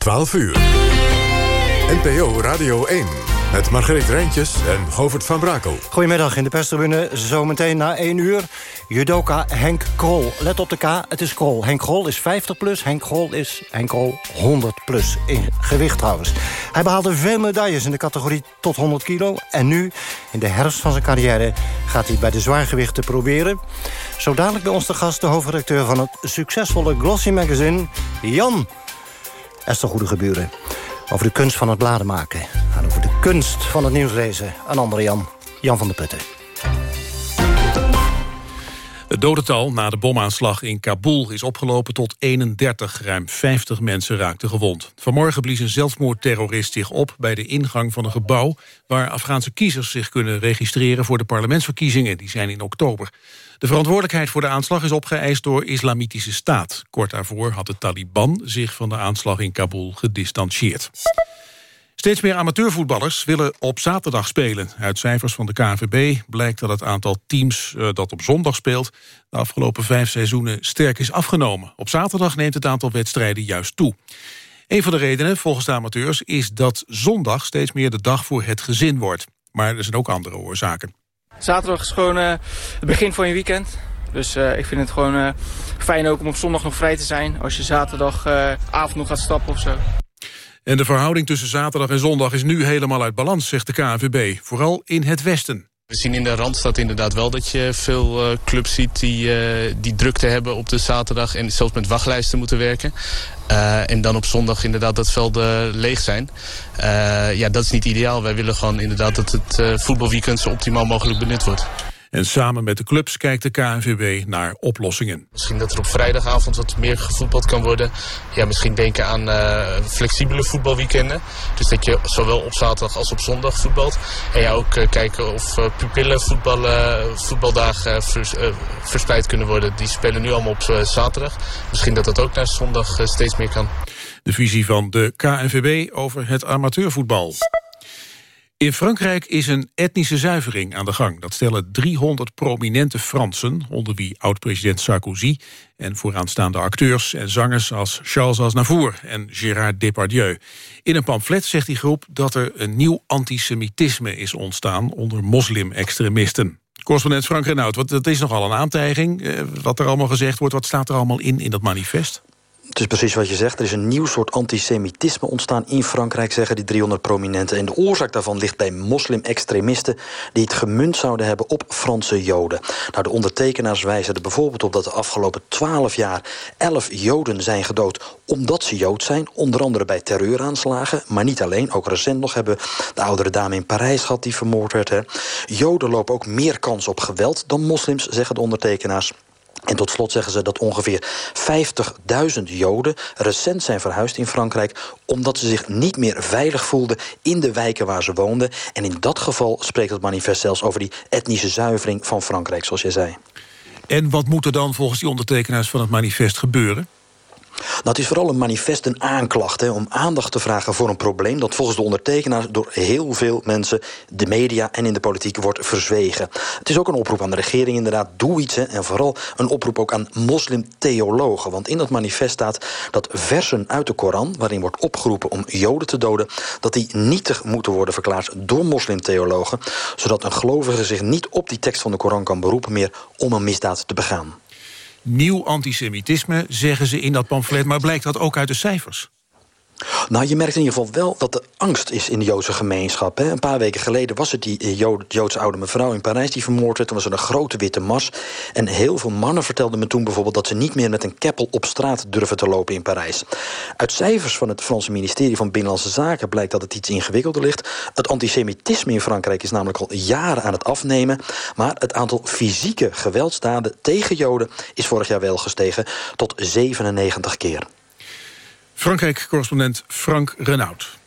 12 uur. NPO Radio 1. Met Margreet Rijntjes en Govert van Brakel. Goedemiddag in de perstribune. Zometeen na 1 uur. Judoka Henk Krol. Let op de K, het is Krol. Henk Krol is 50 plus. Henk Krol is Henk Krol 100 plus. In gewicht trouwens. Hij behaalde veel medailles in de categorie tot 100 kilo. En nu, in de herfst van zijn carrière... gaat hij bij de zwaargewichten proberen. Zo dadelijk bij ons de gast, de hoofdredacteur van het succesvolle Glossy Magazine... Jan Esther Goede Geburen. Over de kunst van het bladen maken. En over de kunst van het nieuwslezen. Een andere Jan, Jan van der Putten. Het dodental na de bomaanslag in Kabul is opgelopen tot 31. Ruim 50 mensen raakten gewond. Vanmorgen blies een zelfmoordterrorist zich op bij de ingang van een gebouw... waar Afghaanse kiezers zich kunnen registreren voor de parlementsverkiezingen. Die zijn in oktober. De verantwoordelijkheid voor de aanslag is opgeëist door Islamitische Staat. Kort daarvoor had de Taliban zich van de aanslag in Kabul gedistanceerd. Steeds meer amateurvoetballers willen op zaterdag spelen. Uit cijfers van de KNVB blijkt dat het aantal teams uh, dat op zondag speelt... de afgelopen vijf seizoenen sterk is afgenomen. Op zaterdag neemt het aantal wedstrijden juist toe. Een van de redenen, volgens de amateurs, is dat zondag steeds meer de dag voor het gezin wordt. Maar er zijn ook andere oorzaken. Zaterdag is gewoon uh, het begin van je weekend. Dus uh, ik vind het gewoon uh, fijn ook om op zondag nog vrij te zijn. Als je zaterdagavond nog gaat stappen of zo. En de verhouding tussen zaterdag en zondag is nu helemaal uit balans, zegt de KNVB. Vooral in het westen. We zien in de Randstad inderdaad wel dat je veel uh, clubs ziet die, uh, die drukte hebben op de zaterdag en zelfs met wachtlijsten moeten werken. Uh, en dan op zondag inderdaad dat velden leeg zijn. ja, dat is niet ideaal. Wij willen gewoon inderdaad dat het voetbalweekend zo optimaal mogelijk benut wordt. En samen met de clubs kijkt de KNVB naar oplossingen. Misschien dat er op vrijdagavond wat meer gevoetbald kan worden. Ja, misschien denken aan uh, flexibele voetbalweekenden. Dus dat je zowel op zaterdag als op zondag voetbalt. En ja, ook uh, kijken of uh, pupillen voetballen, voetbaldagen vers, verspreid kunnen worden. Die spelen nu allemaal op zaterdag. Misschien dat dat ook naar zondag steeds meer kan. De visie van de KNVB over het amateurvoetbal. In Frankrijk is een etnische zuivering aan de gang. Dat stellen 300 prominente Fransen, onder wie oud-president Sarkozy... en vooraanstaande acteurs en zangers als Charles Aznavour en Gérard Depardieu. In een pamflet zegt die groep dat er een nieuw antisemitisme is ontstaan... onder moslim-extremisten. Correspondent Frank Renaud, dat is nogal een aantijging. Eh, wat er allemaal gezegd wordt, wat staat er allemaal in in dat manifest? Het is precies wat je zegt. Er is een nieuw soort antisemitisme ontstaan in Frankrijk, zeggen die 300 prominenten. En de oorzaak daarvan ligt bij moslim-extremisten die het gemunt zouden hebben op Franse Joden. Nou, de ondertekenaars wijzen er bijvoorbeeld op dat de afgelopen 12 jaar 11 Joden zijn gedood omdat ze Jood zijn. Onder andere bij terreuraanslagen, maar niet alleen. Ook recent nog hebben de oudere dame in Parijs gehad die vermoord werd. Hè. Joden lopen ook meer kans op geweld dan moslims, zeggen de ondertekenaars. En tot slot zeggen ze dat ongeveer 50.000 Joden recent zijn verhuisd in Frankrijk... omdat ze zich niet meer veilig voelden in de wijken waar ze woonden. En in dat geval spreekt het manifest zelfs over die etnische zuivering van Frankrijk, zoals jij zei. En wat moet er dan volgens die ondertekenaars van het manifest gebeuren? Het is vooral een manifest, een aanklacht... Hè, om aandacht te vragen voor een probleem... dat volgens de ondertekenaars door heel veel mensen... de media en in de politiek wordt verzwegen. Het is ook een oproep aan de regering inderdaad, doe iets. En vooral een oproep ook aan moslimtheologen. Want in dat manifest staat dat versen uit de Koran... waarin wordt opgeroepen om joden te doden... dat die nietig moeten worden verklaard door moslimtheologen... zodat een gelovige zich niet op die tekst van de Koran kan beroepen... meer om een misdaad te begaan nieuw antisemitisme, zeggen ze in dat pamflet... maar blijkt dat ook uit de cijfers? Nou, je merkt in ieder geval wel dat er angst is in de Joodse gemeenschap. Hè. Een paar weken geleden was het die eh, Joodse oude mevrouw in Parijs die vermoord werd. Toen was er een grote witte mars. En heel veel mannen vertelden me toen bijvoorbeeld... dat ze niet meer met een keppel op straat durven te lopen in Parijs. Uit cijfers van het Franse ministerie van Binnenlandse Zaken... blijkt dat het iets ingewikkelder ligt. Het antisemitisme in Frankrijk is namelijk al jaren aan het afnemen. Maar het aantal fysieke geweldsdaden tegen Joden... is vorig jaar wel gestegen tot 97 keer. Frankrijk-correspondent Frank Renaud.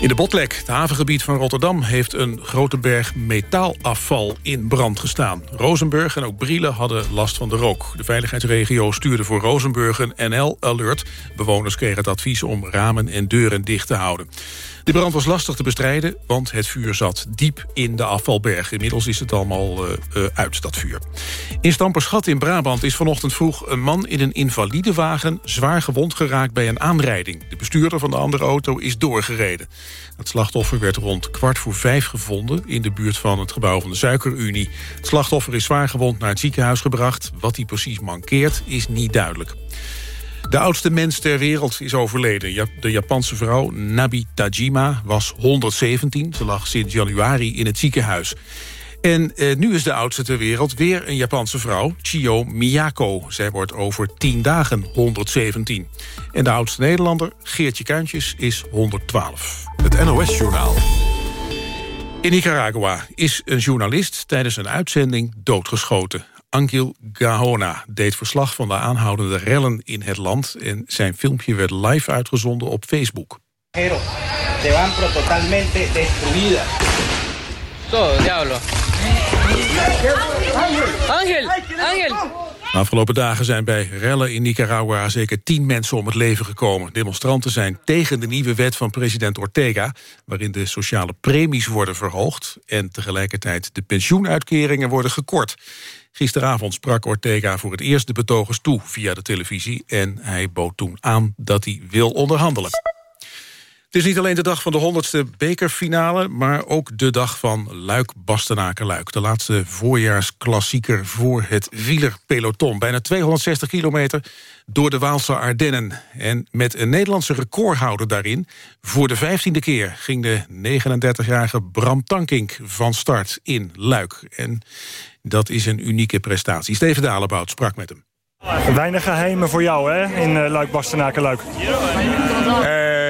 In de Botlek, het havengebied van Rotterdam... heeft een grote berg metaalafval in brand gestaan. Rozenburg en ook Brielen hadden last van de rook. De veiligheidsregio stuurde voor Rozenburg een NL-alert. Bewoners kregen het advies om ramen en deuren dicht te houden. De brand was lastig te bestrijden, want het vuur zat diep in de afvalberg. Inmiddels is het allemaal uh, uh, uit, dat vuur. In Stamperschat in Brabant is vanochtend vroeg een man in een invalidewagen... zwaar gewond geraakt bij een aanrijding. De bestuurder van de andere auto is doorgereden. Het slachtoffer werd rond kwart voor vijf gevonden... in de buurt van het gebouw van de Suikerunie. Het slachtoffer is zwaar gewond naar het ziekenhuis gebracht. Wat hij precies mankeert, is niet duidelijk. De oudste mens ter wereld is overleden. De Japanse vrouw Nabi Tajima was 117. Ze lag sinds januari in het ziekenhuis. En eh, nu is de oudste ter wereld weer een Japanse vrouw, Chio Miyako. Zij wordt over 10 dagen 117. En de oudste Nederlander, Geertje Kuintjes, is 112. Het NOS-journaal. In Nicaragua is een journalist tijdens een uitzending doodgeschoten. Angel Gahona deed verslag van de aanhoudende rellen in het land... en zijn filmpje werd live uitgezonden op Facebook. Se van totalmente destruida. Todo, diablo. Angel, Angel. De afgelopen dagen zijn bij rellen in Nicaragua zeker tien mensen om het leven gekomen. Demonstranten zijn tegen de nieuwe wet van president Ortega... waarin de sociale premies worden verhoogd... en tegelijkertijd de pensioenuitkeringen worden gekort. Gisteravond sprak Ortega voor het eerst de betogers toe via de televisie... en hij bood toen aan dat hij wil onderhandelen. Het is niet alleen de dag van de 100ste bekerfinale... maar ook de dag van Luik-Bastenaken-Luik. De laatste voorjaarsklassieker voor het wielerpeloton. Bijna 260 kilometer door de Waalse Ardennen. En met een Nederlandse recordhouder daarin... voor de vijftiende keer ging de 39-jarige Bram Tankink van start in Luik. En dat is een unieke prestatie. Steven Dalebout sprak met hem. Weinig geheimen voor jou, hè, in uh, Luik, Bastenaken, Luik.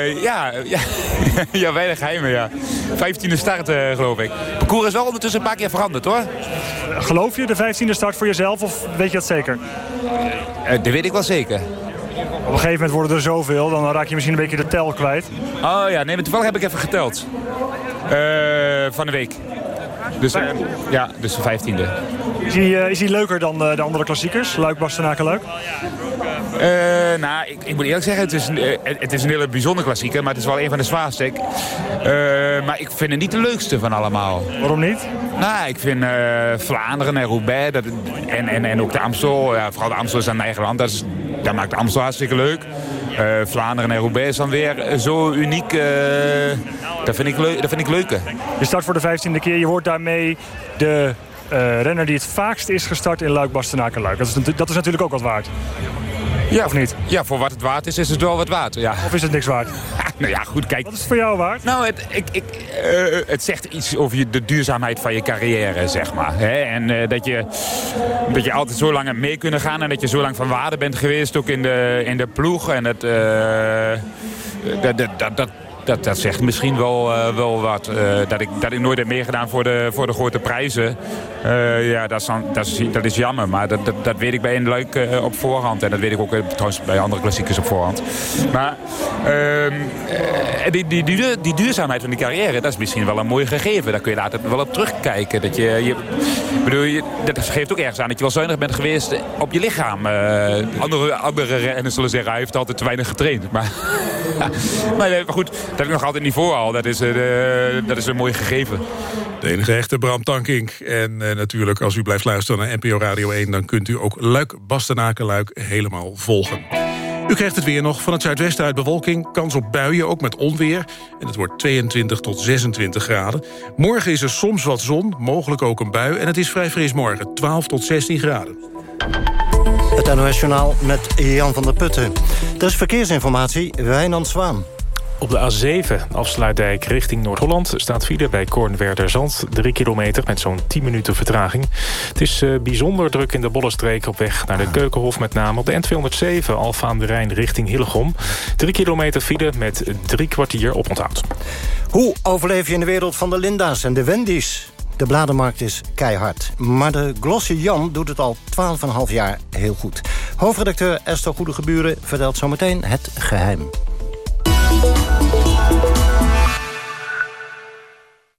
Uh, ja, ja, ja, weinig geheimen, ja. Vijftiende start, uh, geloof ik. Het parcours is wel ondertussen een paar keer veranderd, hoor. Geloof je de vijftiende start voor jezelf, of weet je dat zeker? dat weet ik wel zeker. Op een gegeven moment worden er zoveel, dan raak je misschien een beetje de tel kwijt. Oh ja, nee, maar toevallig heb ik even geteld. van de week. Dus uh, ja, dus de vijftiende. Is hij, uh, is hij leuker dan uh, de andere klassiekers? Luik, Bastenaken, Luik? Nou, ik, ik, moet eerlijk zeggen, het is, een, het is een hele bijzondere klassieker, maar het is wel een van de zwaarste. maar ik vind het niet de leukste van allemaal. Waarom niet? Nou, ik vind Vlaanderen en Roubaix dat, en, en, en ook de Amstel, ja, vooral de Amstel is aan eigen land, dat, is, dat maakt de Amstel hartstikke leuk. Vlaanderen en Roubaix is dan weer zo uniek. Dat, vind ik leuk, dat vind ik leuker. Je start voor de vijftiende keer. Je wordt daarmee de uh, renner die het vaakst is gestart in Luik, Bastenaken, Luik. Dat is, dat is natuurlijk ook wat waard. Ja, of niet? Ja, voor wat het waard is, is het wel wat waard. Ja. Of is het niks waard? nou ja, goed, kijk. Wat is het voor jou waard? Nou, het, ik, ik, uh, het zegt iets over je, de duurzaamheid van je carrière, zeg maar. Hè? En uh, dat, je, dat je altijd zo lang mee kunnen gaan en dat je zo lang van waarde bent geweest, ook in de, in de ploeg. En het, uh, dat, dat, dat, dat, dat zegt misschien wel, uh, wel wat. Uh, dat, ik, dat ik nooit heb meegedaan voor de, voor de grote prijzen. Uh, ja, dat is, dat, is, dat is jammer. Maar dat, dat, dat weet ik bij een leuk op voorhand. En dat weet ik ook trouwens bij andere klassiekers op voorhand. Maar ehm, die, die, die, die, duurzaamheid van die carrière, dat is misschien wel een mooi gegeven. Daar kun je later wel op terugkijken. Dat, je, je, bedoel, je, dat geeft ook ergens aan dat je wel zuinig bent geweest op je lichaam. andere, andere renners zullen zeggen, hij heeft altijd te weinig getraind. Maar, maar goed, dat ik nog altijd niveau al, dat is, uh, dat is een mooi gegeven. De enige echte Bram Tankink. En uh, natuurlijk, als u blijft luisteren naar NPO Radio 1... dan kunt u ook Luik, Bastenaken, Luik helemaal volgen. U krijgt het weer nog van het zuidwesten uit bewolking. Kans op buien, ook met onweer. En het wordt 22 tot 26 graden. Morgen is er soms wat zon, mogelijk ook een bui. En het is vrij fris morgen, 12 tot 16 graden. Het NOS-journaal met Jan van der Putten. Er is verkeersinformatie, Wijnand Zwaan. Op de A7, afsluitdijk richting Noord-Holland... staat file bij Kornwerderzand, 3 kilometer met zo'n 10 minuten vertraging. Het is uh, bijzonder druk in de Bollenstreek op weg naar de Keukenhof... met name op de N207, Alfa aan de Rijn richting Hillegom. 3 kilometer file met drie kwartier op onthoud. Hoe overleef je in de wereld van de Linda's en de Wendy's? De bladenmarkt is keihard. Maar de Glossy Jan doet het al 12,5 jaar heel goed. Hoofdredacteur Esther Goedegeburen vertelt zometeen het geheim.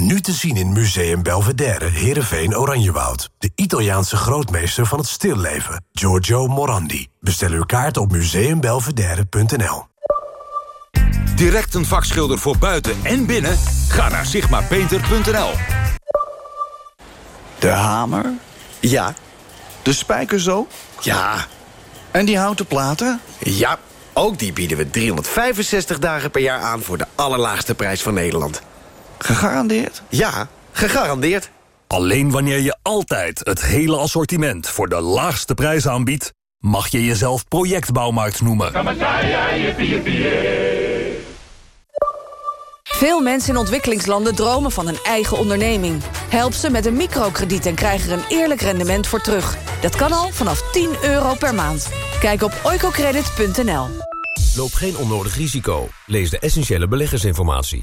Nu te zien in Museum Belvedere, Heerenveen, Oranjewoud. De Italiaanse grootmeester van het stilleven, Giorgio Morandi. Bestel uw kaart op museumbelvedere.nl. Direct een vakschilder voor buiten en binnen? Ga naar sigmapainter.nl. De hamer? Ja. De spijker zo? Ja. En die houten platen? Ja, ook die bieden we 365 dagen per jaar aan... voor de allerlaagste prijs van Nederland. Gegarandeerd? Ja, gegarandeerd. Alleen wanneer je altijd het hele assortiment voor de laagste prijs aanbiedt... mag je jezelf projectbouwmarkt noemen. Veel mensen in ontwikkelingslanden dromen van een eigen onderneming. Help ze met een microkrediet en krijg er een eerlijk rendement voor terug. Dat kan al vanaf 10 euro per maand. Kijk op oicocredit.nl. Loop geen onnodig risico. Lees de essentiële beleggersinformatie.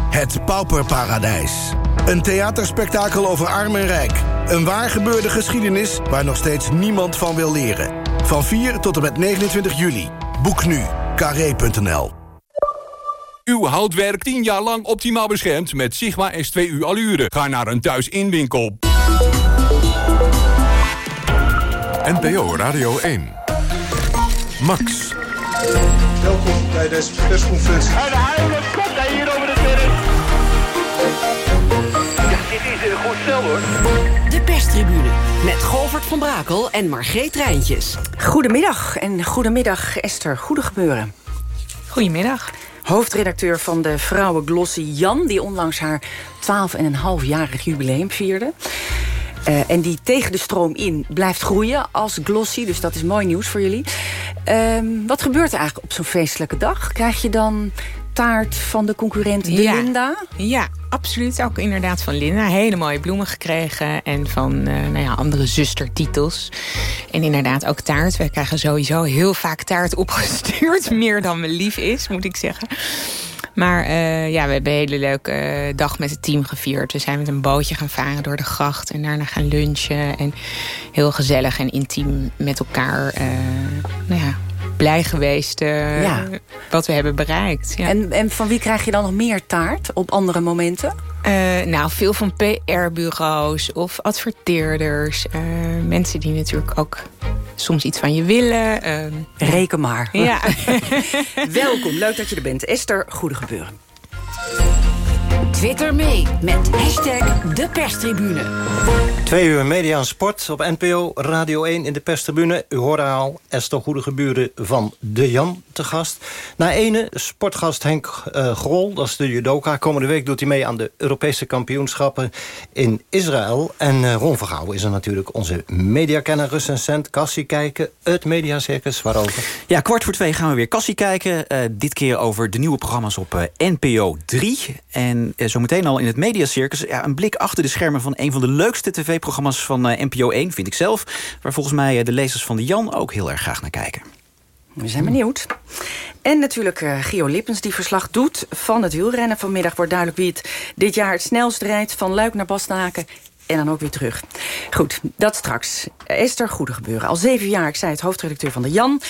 Het Pauperparadijs. Een theaterspektakel over arm en rijk. Een waar gebeurde geschiedenis waar nog steeds niemand van wil leren. Van 4 tot en met 29 juli. Boek nu. Carré.nl Uw houtwerk 10 jaar lang optimaal beschermd met Sigma S2U Allure. Ga naar een thuisinwinkel. NPO Radio 1. Max. Welkom bij deze persconferentie. Stel hoor. De perstribune met Govert van Brakel en Margreet Rijntjes. Goedemiddag en goedemiddag Esther Goedegebeuren. Goedemiddag. Hoofdredacteur van de Vrouwen Glossy Jan... die onlangs haar 12,5-jarig jubileum vierde. Uh, en die tegen de stroom in blijft groeien als Glossy. Dus dat is mooi nieuws voor jullie. Uh, wat gebeurt er eigenlijk op zo'n feestelijke dag? Krijg je dan taart van de concurrent de ja. Linda? Ja, absoluut. Ook inderdaad van Linda. Hele mooie bloemen gekregen. En van uh, nou ja, andere zustertitels. En inderdaad ook taart. Wij krijgen sowieso heel vaak taart opgestuurd. Meer dan me lief is, moet ik zeggen. Maar uh, ja, we hebben een hele leuke uh, dag met het team gevierd. We zijn met een bootje gaan varen door de gracht. En daarna gaan lunchen. En heel gezellig en intiem met elkaar. Uh, nou ja, blij geweest ja. wat we hebben bereikt. Ja. En, en van wie krijg je dan nog meer taart op andere momenten? Uh, nou, veel van PR-bureaus of adverteerders. Uh, mensen die natuurlijk ook soms iets van je willen. Reken maar. Ja. Welkom, leuk dat je er bent. Esther Goedegebeuren. Twitter mee met hashtag de perstribune. Twee uur media en sport op NPO Radio 1 in de perstribune. U hoorde al Esther Goedegeburen van De Jan te gast. Na ene sportgast Henk uh, Grol, dat is de judoka. Komende week doet hij mee aan de Europese kampioenschappen in Israël. En uh, Ron Vergouwen is er natuurlijk onze mediakenner recensent. Kassie kijken, het mediacircus, waarover? Ja, kwart voor twee gaan we weer Kassie kijken. Uh, dit keer over de nieuwe programma's op NPO 3. En zometeen al in het mediacircus ja, een blik achter de schermen... van een van de leukste tv-programma's van NPO 1, vind ik zelf. Waar volgens mij de lezers van de Jan ook heel erg graag naar kijken. We zijn benieuwd. En natuurlijk uh, Gio Lippens die verslag doet van het wielrennen. Vanmiddag wordt duidelijk wie het dit jaar het snelst rijdt... van Luik naar Bastenaken en dan ook weer terug. Goed, dat straks. Esther Goedegebeuren. Al zeven jaar, ik zei het, hoofdredacteur van de Jan.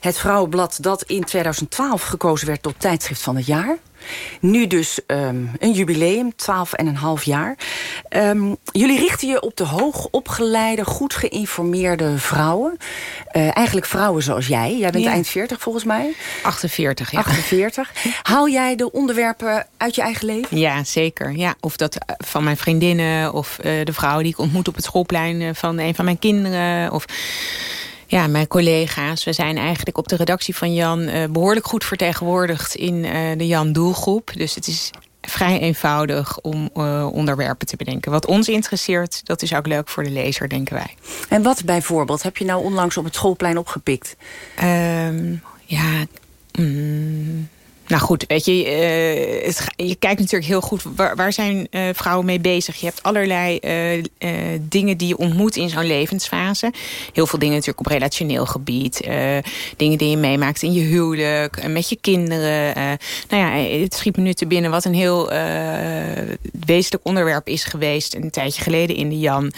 Het vrouwenblad dat in 2012 gekozen werd tot tijdschrift van het jaar. Nu dus um, een jubileum, 12 en een half jaar. Um, jullie richten je op de hoogopgeleide, goed geïnformeerde vrouwen. Uh, eigenlijk vrouwen zoals jij. Jij bent Ja. eind 40 volgens mij. 48, ja. 48. Haal jij de onderwerpen uit je eigen leven? Ja, zeker. Ja, of dat eh, van mijn vriendinnen of eh, de vrouwen die ik ontmoet op het schoolplein eh, van een van mijn kinderen. Of ja, mijn collega's. We zijn eigenlijk op de redactie van Jan uh, behoorlijk goed vertegenwoordigd in uh, de Jan doelgroep. Dus het is vrij eenvoudig om uh, onderwerpen te bedenken. Wat ons interesseert, dat is ook leuk voor de lezer, denken wij. En wat bijvoorbeeld heb je nou onlangs op het schoolplein opgepikt? Um, ja, mm, nou goed, weet je, uh, het, je kijkt natuurlijk heel goed... waar, waar zijn uh, vrouwen mee bezig? Je hebt allerlei uh, dingen die je ontmoet in zo'n levensfase. Heel veel dingen natuurlijk op relationeel gebied. dingen die je meemaakt in je huwelijk, met je kinderen. nou ja, het schiet me nu te binnen wat een heel wezenlijk onderwerp is geweest... een tijdje geleden in de Jan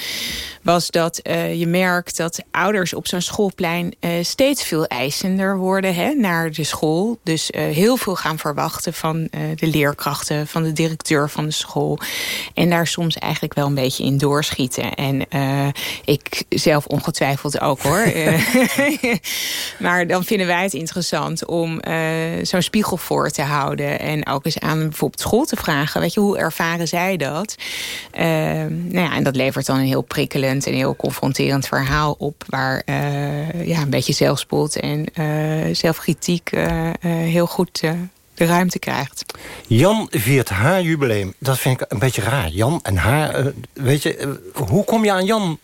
was dat je merkt dat ouders op zo'n schoolplein steeds veel eisender worden hè, naar de school. Dus heel veel gaan verwachten van de leerkrachten, van de directeur van de school. En daar soms eigenlijk wel een beetje in doorschieten. En ik zelf ongetwijfeld ook hoor. maar dan vinden wij het interessant om zo'n spiegel voor te houden. En ook eens aan bijvoorbeeld school te vragen. Weet je, hoe ervaren zij dat? nou ja, en dat levert dan een heel prikkelend een heel confronterend verhaal op... waar uh, ja, een beetje zelfspot en uh, zelfkritiek heel goed ruimte krijgt. Jan viert haar jubileum. Dat vind ik een beetje raar. Jan en haar. weet je, hoe kom je aan Jan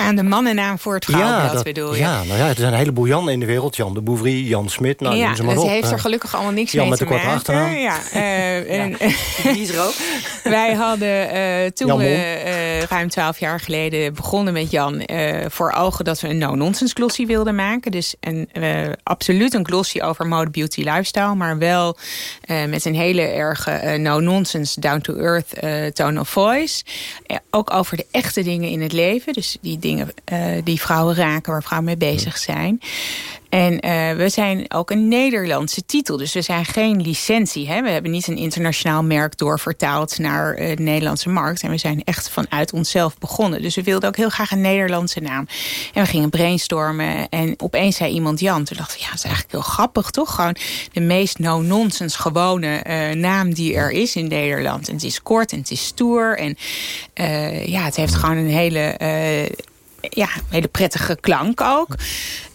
aan de mannennaam voor het Gauwblad ja, dat, bedoel je? Ja, nou ja, er zijn een heleboel Jan in de wereld. Jan de Bouvry, Jan Smit, nou, ja, ze maar het op. heeft er gelukkig allemaal niks Jan mee met te de korte achternaam. Ja, uh, en, Die is er ook. wij hadden uh, toen we uh, ruim twaalf jaar geleden begonnen met Jan... voor ogen dat we een no-nonsense glossy wilden maken. Dus een, absoluut een glossy over mode, beauty, lifestyle. Maar wel met een hele erge no-nonsense, down-to-earth tone of voice. ook over de echte dingen in het leven. Dus die dingen die die vrouwen raken, waar vrouwen mee bezig zijn. En uh, we zijn ook een Nederlandse titel. Dus we zijn geen licentie. Hè? We hebben niet een internationaal merk doorvertaald naar uh, de Nederlandse markt. En we zijn echt vanuit onszelf begonnen. Dus we wilden ook heel graag een Nederlandse naam. En we gingen brainstormen. En opeens zei iemand Jan. Toen dacht ik, ja, dat is eigenlijk heel grappig, toch? Gewoon de meest no-nonsense gewone uh, naam die er is in Nederland. En het is kort en het is stoer. En ja, het heeft gewoon een hele ja, een hele prettige klank ook.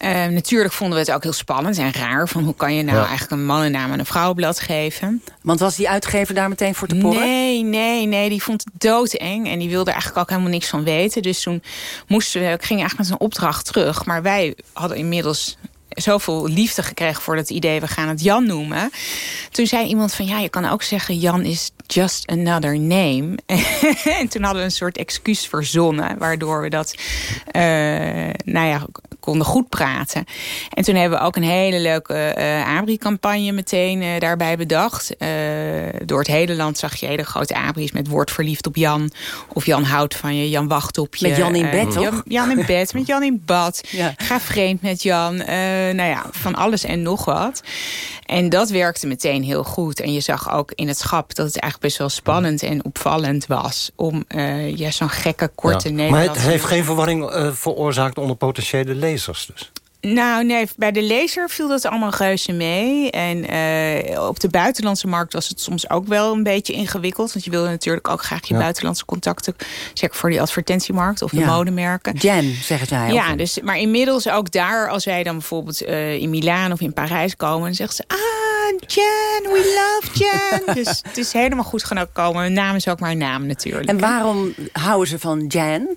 Uh, natuurlijk vonden we het ook heel spannend en raar. Van hoe kan je nou eigenlijk een mannennaam en een vrouwenblad geven? Want was die uitgever daar meteen voor te porren? Nee, nee, nee. Die vond het doodeng. En die wilde eigenlijk ook helemaal niks van weten. Dus toen moesten we, ik ging eigenlijk met een opdracht terug. Maar wij hadden inmiddels zoveel liefde gekregen voor dat idee... we gaan het Jan noemen. Toen zei iemand van, ja, je kan ook zeggen... Jan is just another name. en toen hadden we een soort excuus verzonnen... waardoor we dat, uh, nou ja, konden goed praten. En toen hebben we ook een hele leuke uh, abri-campagne meteen uh, daarbij bedacht. Uh, door het hele land zag je hele grote abris met word verliefd op Jan. Of Jan houdt van je, Jan wacht op je. Met Jan in bed, toch? Jan, Jan, in bed, met Jan in bad. Ja. Ga vreemd met Jan. nou ja, van alles en nog wat. En dat werkte meteen heel goed. En je zag ook in het schap dat het eigenlijk best wel spannend en opvallend was... om uh, ja, zo'n gekke, korte ja. Nederlandse... Maar het heeft geen verwarring uh, veroorzaakt onder potentiële lezers dus? Nou, nee, bij de lezer viel dat allemaal reuze mee. En uh, op de buitenlandse markt was het soms ook wel een beetje ingewikkeld. Want je wilde natuurlijk ook graag je ja. buitenlandse contacten... zeker voor die advertentiemarkt of de ja. modemerken. Jen, zeggen zij. Ja, dus, maar inmiddels ook daar, als wij dan bijvoorbeeld uh, in Milaan of in Parijs komen... dan zegt ze, ah, Jen, we love Jen. dus het is helemaal goed gekomen. Een naam is ook maar een naam natuurlijk. En waarom houden ze van Jen?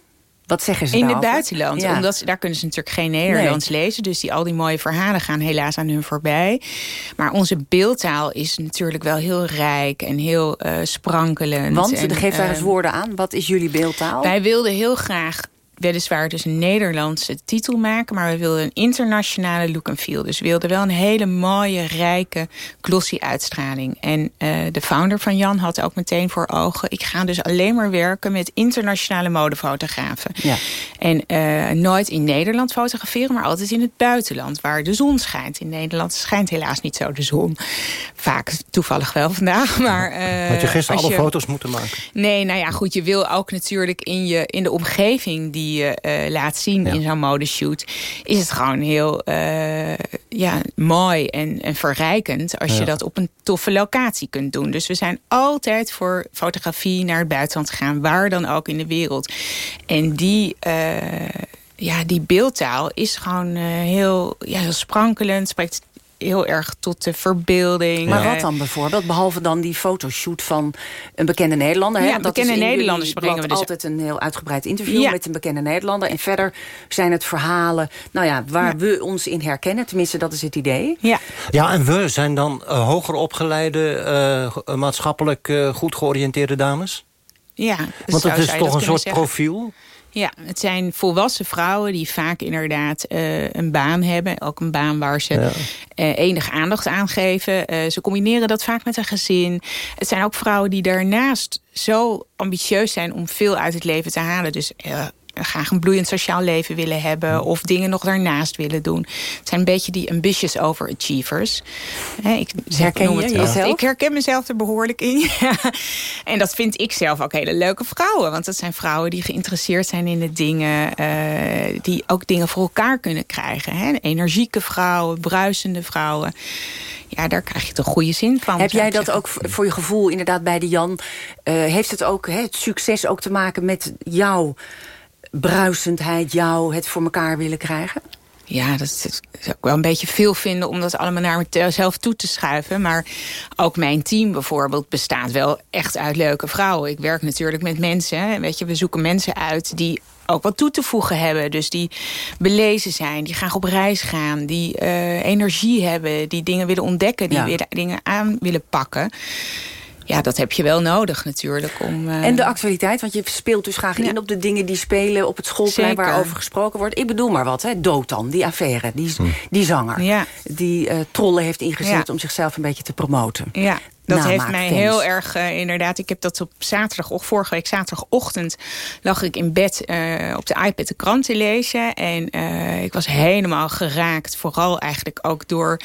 Wat zeggen ze In het buitenland. Ja. Omdat ze, daar kunnen ze natuurlijk geen Nederlands nee. lezen. Dus die, al die mooie verhalen gaan helaas aan hun voorbij. Maar onze beeldtaal is natuurlijk wel heel rijk en heel uh, sprankelend. Want, en, geef daar eens woorden aan. Wat is jullie beeldtaal? Wij wilden heel graag weliswaar dus een Nederlandse titel maken... maar we wilden een internationale look en feel. Dus we wilden wel een hele mooie, rijke, glossy uitstraling. En uh, de founder van Jan had ook meteen voor ogen... ik ga dus alleen maar werken met internationale modefotografen. Ja. En uh, nooit in Nederland fotograferen, maar altijd in het buitenland... waar de zon schijnt. In Nederland schijnt helaas niet zo de zon. Vaak toevallig wel vandaag, maar... Uh, Had je gisteren alle je... foto's moeten maken? Nee, nou ja, goed, je wil ook natuurlijk in, je, in de omgeving... die je uh, laat zien ja. in zo'n modeshoot... is het gewoon heel uh, ja, mooi en, en verrijkend... als ja. je dat op een toffe locatie kunt doen. Dus we zijn altijd voor fotografie naar het buitenland gegaan... waar dan ook in de wereld. En die... Uh, ja, die beeldtaal is gewoon heel, ja, heel sprankelend. Spreekt heel erg tot de verbeelding. Maar wat dan bijvoorbeeld? Behalve dan die fotoshoot van een bekende Nederlander. Ja, dat bekende Nederlanders brengen we dus. altijd een heel uitgebreid interview met een bekende Nederlander. En verder zijn het verhalen nou ja, waar we ons in herkennen. Tenminste, dat is het idee. Ja, ja en we zijn dan uh, hoger opgeleide, uh, maatschappelijk uh, goed georiënteerde dames? Ja. Want het is toch een soort zeggen. profiel? Ja, het zijn volwassen vrouwen die vaak inderdaad uh, een baan hebben. Ook een baan waar ze ja. uh, enige aandacht aan geven. Uh, ze combineren dat vaak met een gezin. Het zijn ook vrouwen die daarnaast zo ambitieus zijn om veel uit het leven te halen. Dus graag een bloeiend sociaal leven willen hebben... of dingen nog daarnaast willen doen. Het zijn een beetje die ambitious overachievers. Ik herken je jezelf? Ik herken mezelf er behoorlijk in. En dat vind ik zelf ook hele leuke vrouwen. Want dat zijn vrouwen die geïnteresseerd zijn in de dingen... Uh, die ook dingen voor elkaar kunnen krijgen. He. Energieke vrouwen, bruisende vrouwen ja, daar krijg je toch goede zin van. Heb jij dat ook voor je gevoel inderdaad bij de Jan? Uh, heeft het ook hè, het succes ook te maken met jouw bruisendheid, jou het voor elkaar willen krijgen? Ja, dat is ook wel een beetje veel vinden om dat allemaal naar mezelf toe te schuiven. Maar ook mijn team bijvoorbeeld bestaat wel echt uit leuke vrouwen. Ik werk natuurlijk met mensen. Weet je, we zoeken mensen uit die ook wat toe te voegen hebben. Dus die belezen zijn, die graag op reis gaan... die uh, energie hebben, die dingen willen ontdekken... die ja. willen, dingen aan willen pakken ja, dat heb je wel nodig natuurlijk. Om, uh... En de actualiteit, want je speelt dus graag ja. in op de dingen die spelen... op het schoolplein waarover gesproken wordt. Ik bedoel maar wat, hè, Dotan, die affaire, die, hm. die zanger... Ja. die uh, trollen heeft ingezet ja. om zichzelf een beetje te promoten. Ja, dat heeft mij heel erg, uh, inderdaad... Ik heb dat op zaterdag, of vorige week zaterdagochtend... lag ik in bed uh, op de iPad de krant te lezen. En uh, ik was helemaal geraakt. Vooral eigenlijk ook door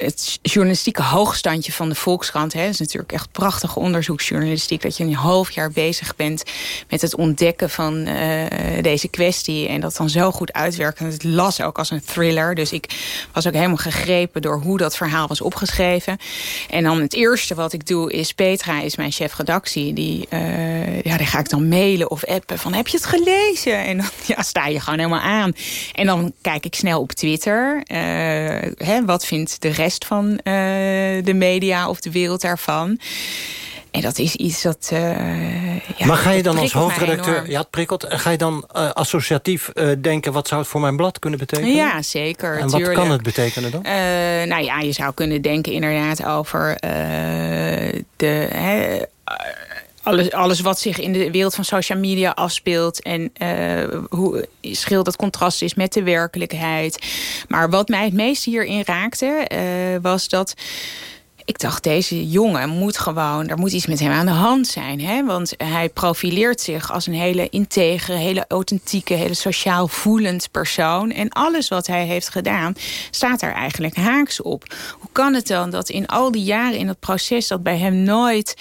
het journalistieke hoogstandje van de Volkskrant. Het is natuurlijk echt prachtige onderzoeksjournalistiek. Dat je een half jaar bezig bent met het ontdekken van uh, deze kwestie. En dat dan zo goed uitwerken. Het las ook als een thriller. Dus ik was ook helemaal gegrepen door hoe dat verhaal was opgeschreven. En dan het eerste wat ik doe is... Petra is mijn chef-redactie. Die, uh, ja, die ga ik dan mailen of appen van heb je het gelezen? En dan ja, sta je gewoon helemaal aan. En dan kijk ik snel op Twitter. Uh, hè, wat vindt de rest van uh, de media of de wereld daarvan. En dat is iets dat... Uh, ja, maar ga je dan als hoofdredacteur... Ja, het prikkelt. Ga je dan uh, associatief uh, denken... wat zou het voor mijn blad kunnen betekenen? Ja, zeker. En tuurlijk. wat kan het betekenen dan? nou ja, je zou kunnen denken inderdaad over de... Alles, alles wat zich in de wereld van social media afspeelt... en uh, hoe schil dat contrast is met de werkelijkheid. Maar wat mij het meest hierin raakte, uh, was dat... Ik dacht, deze jongen moet gewoon... er moet iets met hem aan de hand zijn. Hè? Want hij profileert zich als een hele integere... hele authentieke, hele sociaal voelend persoon. En alles wat hij heeft gedaan, staat daar eigenlijk haaks op. Hoe kan het dan dat in al die jaren in het proces... dat bij hem nooit...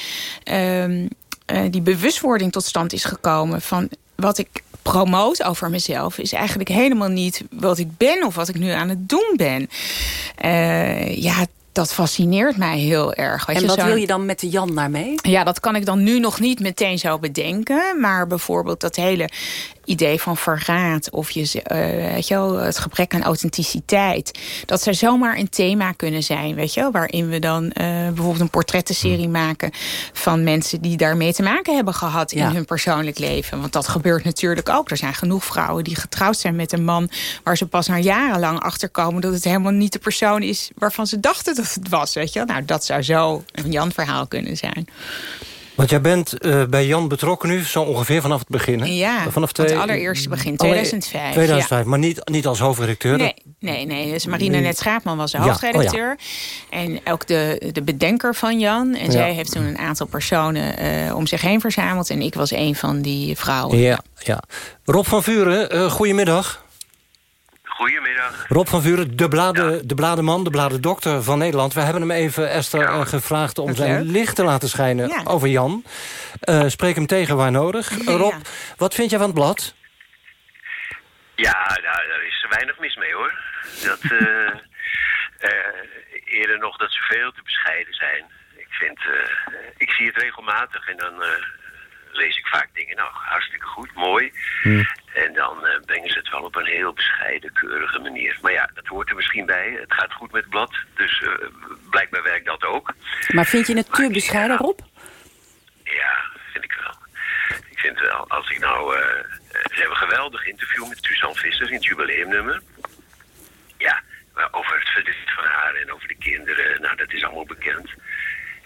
Um, uh, die bewustwording tot stand is gekomen van wat ik promoot over mezelf is eigenlijk helemaal niet wat ik ben of wat ik nu aan het doen ben. Uh, ja, dat fascineert mij heel erg. Weet en je, wat wil je dan met de Jan daarmee? Ja, dat kan ik dan nu nog niet meteen zo bedenken. Maar bijvoorbeeld dat hele idee van verraad... of je, uh, weet je wel, het gebrek aan authenticiteit... dat zou zomaar een thema kunnen zijn, weet je wel, waarin we dan uh, bijvoorbeeld een portrettenserie hmm. maken... van mensen die daarmee te maken hebben gehad ja. in hun persoonlijk leven. Want dat gebeurt natuurlijk ook. Er zijn genoeg vrouwen die getrouwd zijn met een man... waar ze pas na jarenlang achterkomen dat het helemaal niet de persoon is... waarvan ze dachten dat het was, weet je wel. Nou, dat zou zo een Jan-verhaal kunnen zijn. Want jij bent uh, bij Jan betrokken nu, zo ongeveer vanaf het begin. Hè? Ja, vanaf twee... het allereerste begin, 2005. 2005, ja. maar niet, niet als hoofdredacteur? Nee, nee, nee. Dus Marina Net Schaapman was de hoofdredacteur. Ja, oh ja. En ook de, de bedenker van Jan. En zij heeft toen een aantal personen uh, om zich heen verzameld. En ik was een van die vrouwen. Ja, ja. Rob van Vuren, uh, goedemiddag. Goedemiddag. Rob van Vuren, de, blade, ja. de blademan, de bladedokter van Nederland. We hebben hem even, Esther, ja. gevraagd om zijn leuk. licht te laten schijnen ja. over Jan. Uh, spreek hem tegen waar nodig. Rob, wat vind jij van het blad? Ja, nou, daar is weinig mis mee hoor. Dat, uh, uh, eerder nog dat ze veel te bescheiden zijn. Ik vind, ik zie het regelmatig en dan lees ik vaak dingen, nou, hartstikke goed, mooi. En dan eh, brengen ze het wel op een heel bescheiden, keurige manier. Maar ja, dat hoort er misschien bij. Het gaat goed met het blad, dus eh, blijkbaar werkt dat ook. Maar vind je het te bescheiden, Rob? Ja, vind ik wel. Ik vind wel, als ik nou... eh, eh, ze hebben een geweldig interview met Suzanne Visser in het jubileumnummer. Ja, over het verdriet van haar en over de kinderen. Nou, dat is allemaal bekend.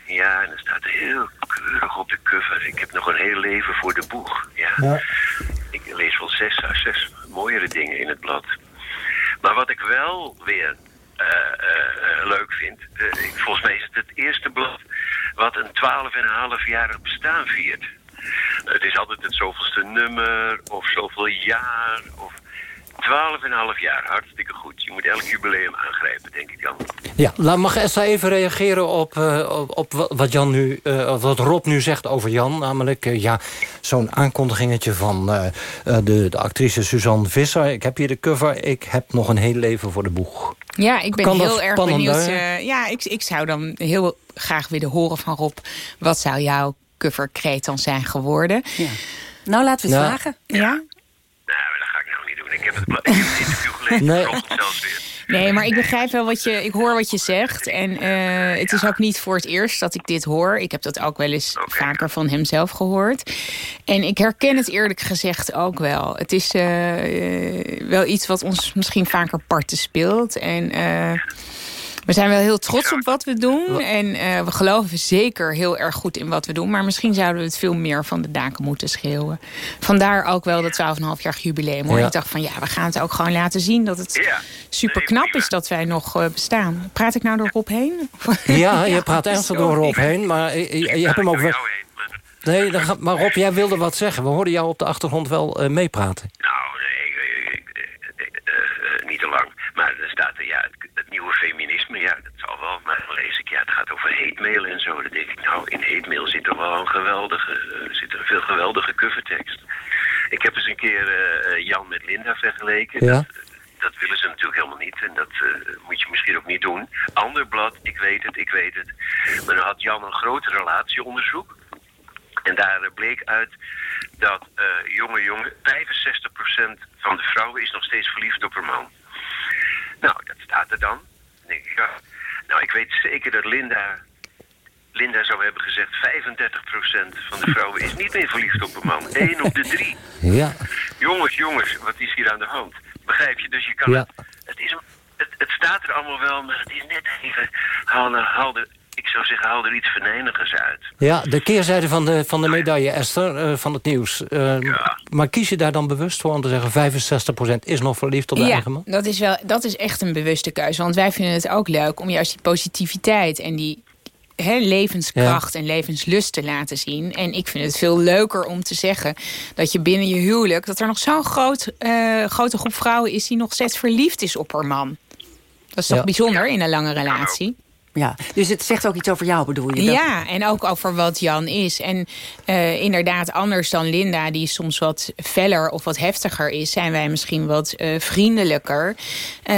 Ja, en dan staat er heel keurig op de cover. Ik heb nog een heel leven voor de boeg. Ja. Wel zes, zes mooiere dingen in het blad. Maar wat ik wel weer eh, eh, eh, leuk vind... eh, ik- volgens mij is het het eerste blad wat een 12,5-jarig bestaan viert. Het is altijd het zoveelste nummer of zoveel jaar of 12,5 jaar. Hartstikke goed. Je moet elk jubileum aangrijpen, denk ik dan. Ja, nou, mag Esther even reageren op, eh, op, op wa- wat, Jan nu, eh, wat Rob nu zegt over Jan. Namelijk, eh, ja, zo'n aankondigingetje van eh, eh, de, de actrice Suzanne Visser. Ik heb hier de cover, ik heb nog een heel leven voor de boeg. Ja, ik ben Kan heel erg benieuwd. ja, ik, ik zou dan heel graag willen horen van Rob... wat zou jouw coverkreet dan zijn geworden? Nou, laten we het Nou, vragen. Ja? Ik heb het, blad- ik heb het interview gelezen. Nee. zelfs weer. Nee, maar ik begrijp wel wat je... Ik hoor wat je zegt. En eh, het is ook niet voor het eerst dat ik dit hoor. Ik heb dat ook wel eens vaker van hem zelf gehoord. En ik herken het eerlijk gezegd ook wel. Het is eh, eh, wel iets wat ons misschien vaker parten speelt. En... we zijn wel heel trots op wat we doen. En eh, we geloven zeker heel erg goed in wat we doen. Maar misschien zouden we het veel meer van de daken moeten schreeuwen. Vandaar ook wel dat 12,5 jaar jubileum. Hoor. Ja. Ik dacht van ja, we gaan het ook gewoon laten zien... dat het super knap is dat wij nog eh, bestaan. Praat ik nou door Rob heen? Ja, je praat ernstig door Rob heen, maar je, je- je hebt hem ook wel... Nee, maar Rob, jij wilde wat zeggen. We hoorden jou op de achtergrond wel eh, meepraten. Nou, nee, ik- ik- ik- eh, eh, niet te lang. Maar er staat er, ja, het, het nieuwe feminisme, ja, dat zal wel. Maar dan lees ik, ja, het gaat over heetmail en zo. Dan denk ik, nou, in heetmail zit er wel een geweldige, eh, zit er een veel geweldige covertekst. Ik heb eens een keer eh, eh, Jan met Linda vergeleken. Ja. Dat, dat willen ze natuurlijk helemaal niet. En dat eh, moet je misschien ook niet doen. Ander blad, ik weet het, ik weet het. Maar dan had Jan een groot relatieonderzoek. En daar eh, bleek uit dat eh, jonge jongen, 65% van de vrouwen is nog steeds verliefd op haar man. Nou, dat staat er dan. Dan denk ik, ja. Nou, ik weet zeker dat Linda, Linda zou hebben gezegd... 35% van de vrouwen is niet meer verliefd op haar man. Eén op de drie. Ja. Jongens, jongens, wat is hier aan de hand? Begrijp je? Dus je kan Ja. het, het, is, een- het... Het staat er allemaal wel, maar het is net even... Er- haal er, ik zou zeggen, haal er iets venijnigers uit. Ja, de keerzijde van de, van de medaille, Esther, eh, van het nieuws. Eh, Maar kies je daar dan bewust voor om te zeggen... 65% is nog verliefd op de ja, eigen man? dat is, wel, dat is echt een bewuste keuze. Want wij vinden het ook leuk om juist die positiviteit en die hè, levenskracht en levenslust te laten zien. En ik vind het veel leuker om te zeggen dat je binnen je huwelijk... dat er nog zo'n groot, eh, grote groep vrouwen is die nog steeds verliefd is op haar man. Dat is toch Ja. bijzonder in een lange relatie? Ja, dus het zegt ook iets over jou, bedoel je? Dat- Ja, en ook over wat Jan is. En eh, inderdaad, anders dan Linda, die soms wat feller of wat heftiger is... zijn wij misschien wat eh, vriendelijker. Eh,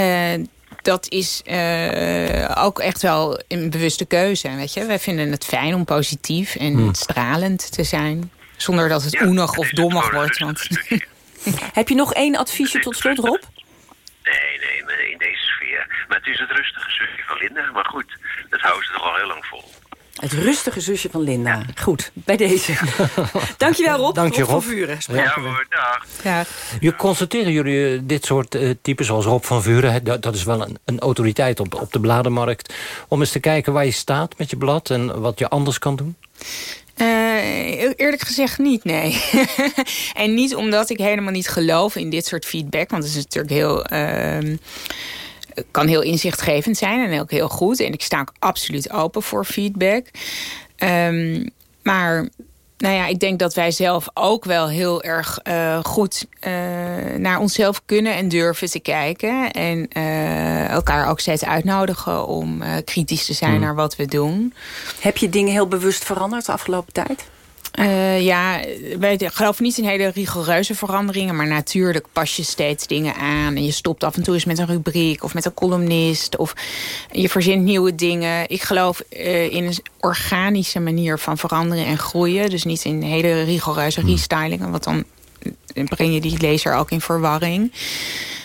dat is eh, ook echt wel een bewuste keuze. Weet je? Wij vinden het fijn om positief en Hmm. stralend te zijn. Zonder dat het oenig of dommig wordt. Want... Heb je nog één adviesje tot slot, Rob? Sfeer. Maar het is het rustige zusje van Linda. Maar goed, dat houden ze toch al heel lang vol. Het rustige zusje van Linda. Goed, bij deze. Dankjewel, Rob. Dank je, van Rob. Vuren. Ja. hoor, dag. Ja. Je constateren jullie eh, dit soort eh, typen zoals Rob van Vuren... dat, dat is wel een, een autoriteit op, op de bladenmarkt... om eens te kijken waar je staat met je blad... en wat je anders kan doen? Eh, eerlijk gezegd niet, nee. en niet omdat ik helemaal niet geloof in dit soort feedback. Want het is natuurlijk heel... ehm, kan heel inzichtgevend zijn en ook heel goed. En ik sta ook absoluut open voor feedback. Ehm, maar nou ja, ik denk dat wij zelf ook wel heel erg eh, goed eh, naar onszelf kunnen en durven te kijken. En eh, elkaar ook steeds uitnodigen om eh, kritisch te zijn Hmm. naar wat we doen. Heb je dingen heel bewust veranderd de afgelopen tijd? Uh, ja, wij geloven niet in hele rigoureuze veranderingen... maar natuurlijk pas je steeds dingen aan. En je stopt af en toe eens met een rubriek of met een columnist... of je verzint nieuwe dingen. Ik geloof uh, in een organische manier van veranderen en groeien. Dus niet in hele rigoureuze hmm. restylingen... want dan breng je die lezer ook in verwarring.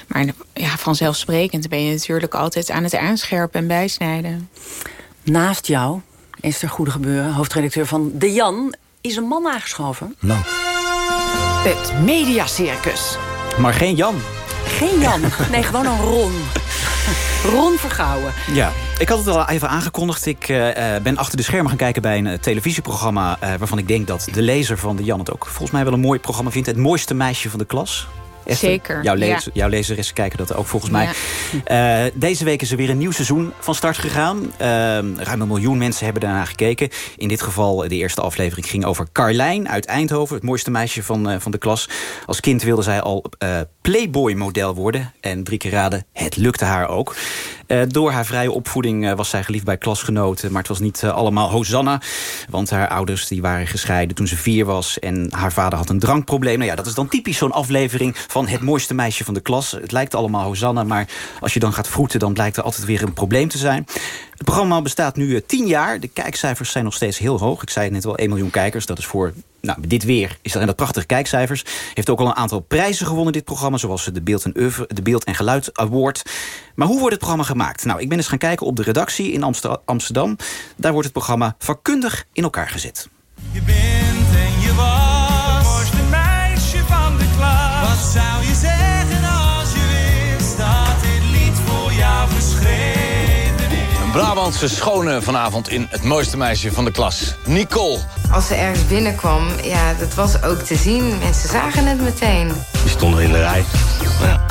Maar ja, vanzelfsprekend ben je natuurlijk altijd aan het aanscherpen en bijsnijden. Naast jou is er Goede Gebeuren, hoofdredacteur van De Jan is een man aangeschoven. Nou. Het Mediacircus. Maar geen Jan. Geen Jan. Nee, gewoon een Ron. Ron Vergouwen. Ja, ik had het al even aangekondigd. Ik uh, ben achter de schermen gaan kijken bij een uh, televisieprogramma... Uh, waarvan ik denk dat de lezer van de Jan het ook volgens mij wel een mooi programma vindt. Het mooiste meisje van de klas. Zeker. Jouw, lezer, ja. jouw lezeressen kijken dat ook volgens mij. Ja. Uh, deze week is er weer een nieuw seizoen van start gegaan. Uh, ruim een miljoen mensen hebben daarna gekeken. In dit geval, de eerste aflevering ging over Carlijn uit Eindhoven. Het mooiste meisje van, uh, van de klas. Als kind wilde zij al Playboy-model worden. En drie keer raden, het lukte haar ook. Uh, door haar vrije opvoeding uh, was zij geliefd bij klasgenoten. Maar het was niet uh, allemaal Hosanna. Want haar ouders die waren gescheiden toen ze vier was. En haar vader had een drankprobleem. Nou ja, dat is dan typisch zo'n aflevering van het mooiste meisje van de klas. Het lijkt allemaal Hosanna. Maar als je dan gaat vroeten, dan blijkt er altijd weer een probleem te zijn. Het programma bestaat nu tien jaar. De kijkcijfers zijn nog steeds heel hoog. Ik zei net wel, 1 miljoen kijkers. Dat is voor nou, dit weer is dat, en dat prachtige kijkcijfers. Heeft ook al een aantal prijzen gewonnen, dit programma. Zoals de Beeld en, de Beeld en Geluid Award. Maar hoe wordt het programma gemaakt? Nou, ik ben eens gaan kijken op de redactie in Amsterdam. Daar wordt het programma vakkundig in elkaar gezet. Brabantse schone vanavond in het mooiste meisje van de klas. Nicole. Als ze ergens binnenkwam, ja, dat was ook te zien. Mensen zagen het meteen. Die stonden in de rij. Ja.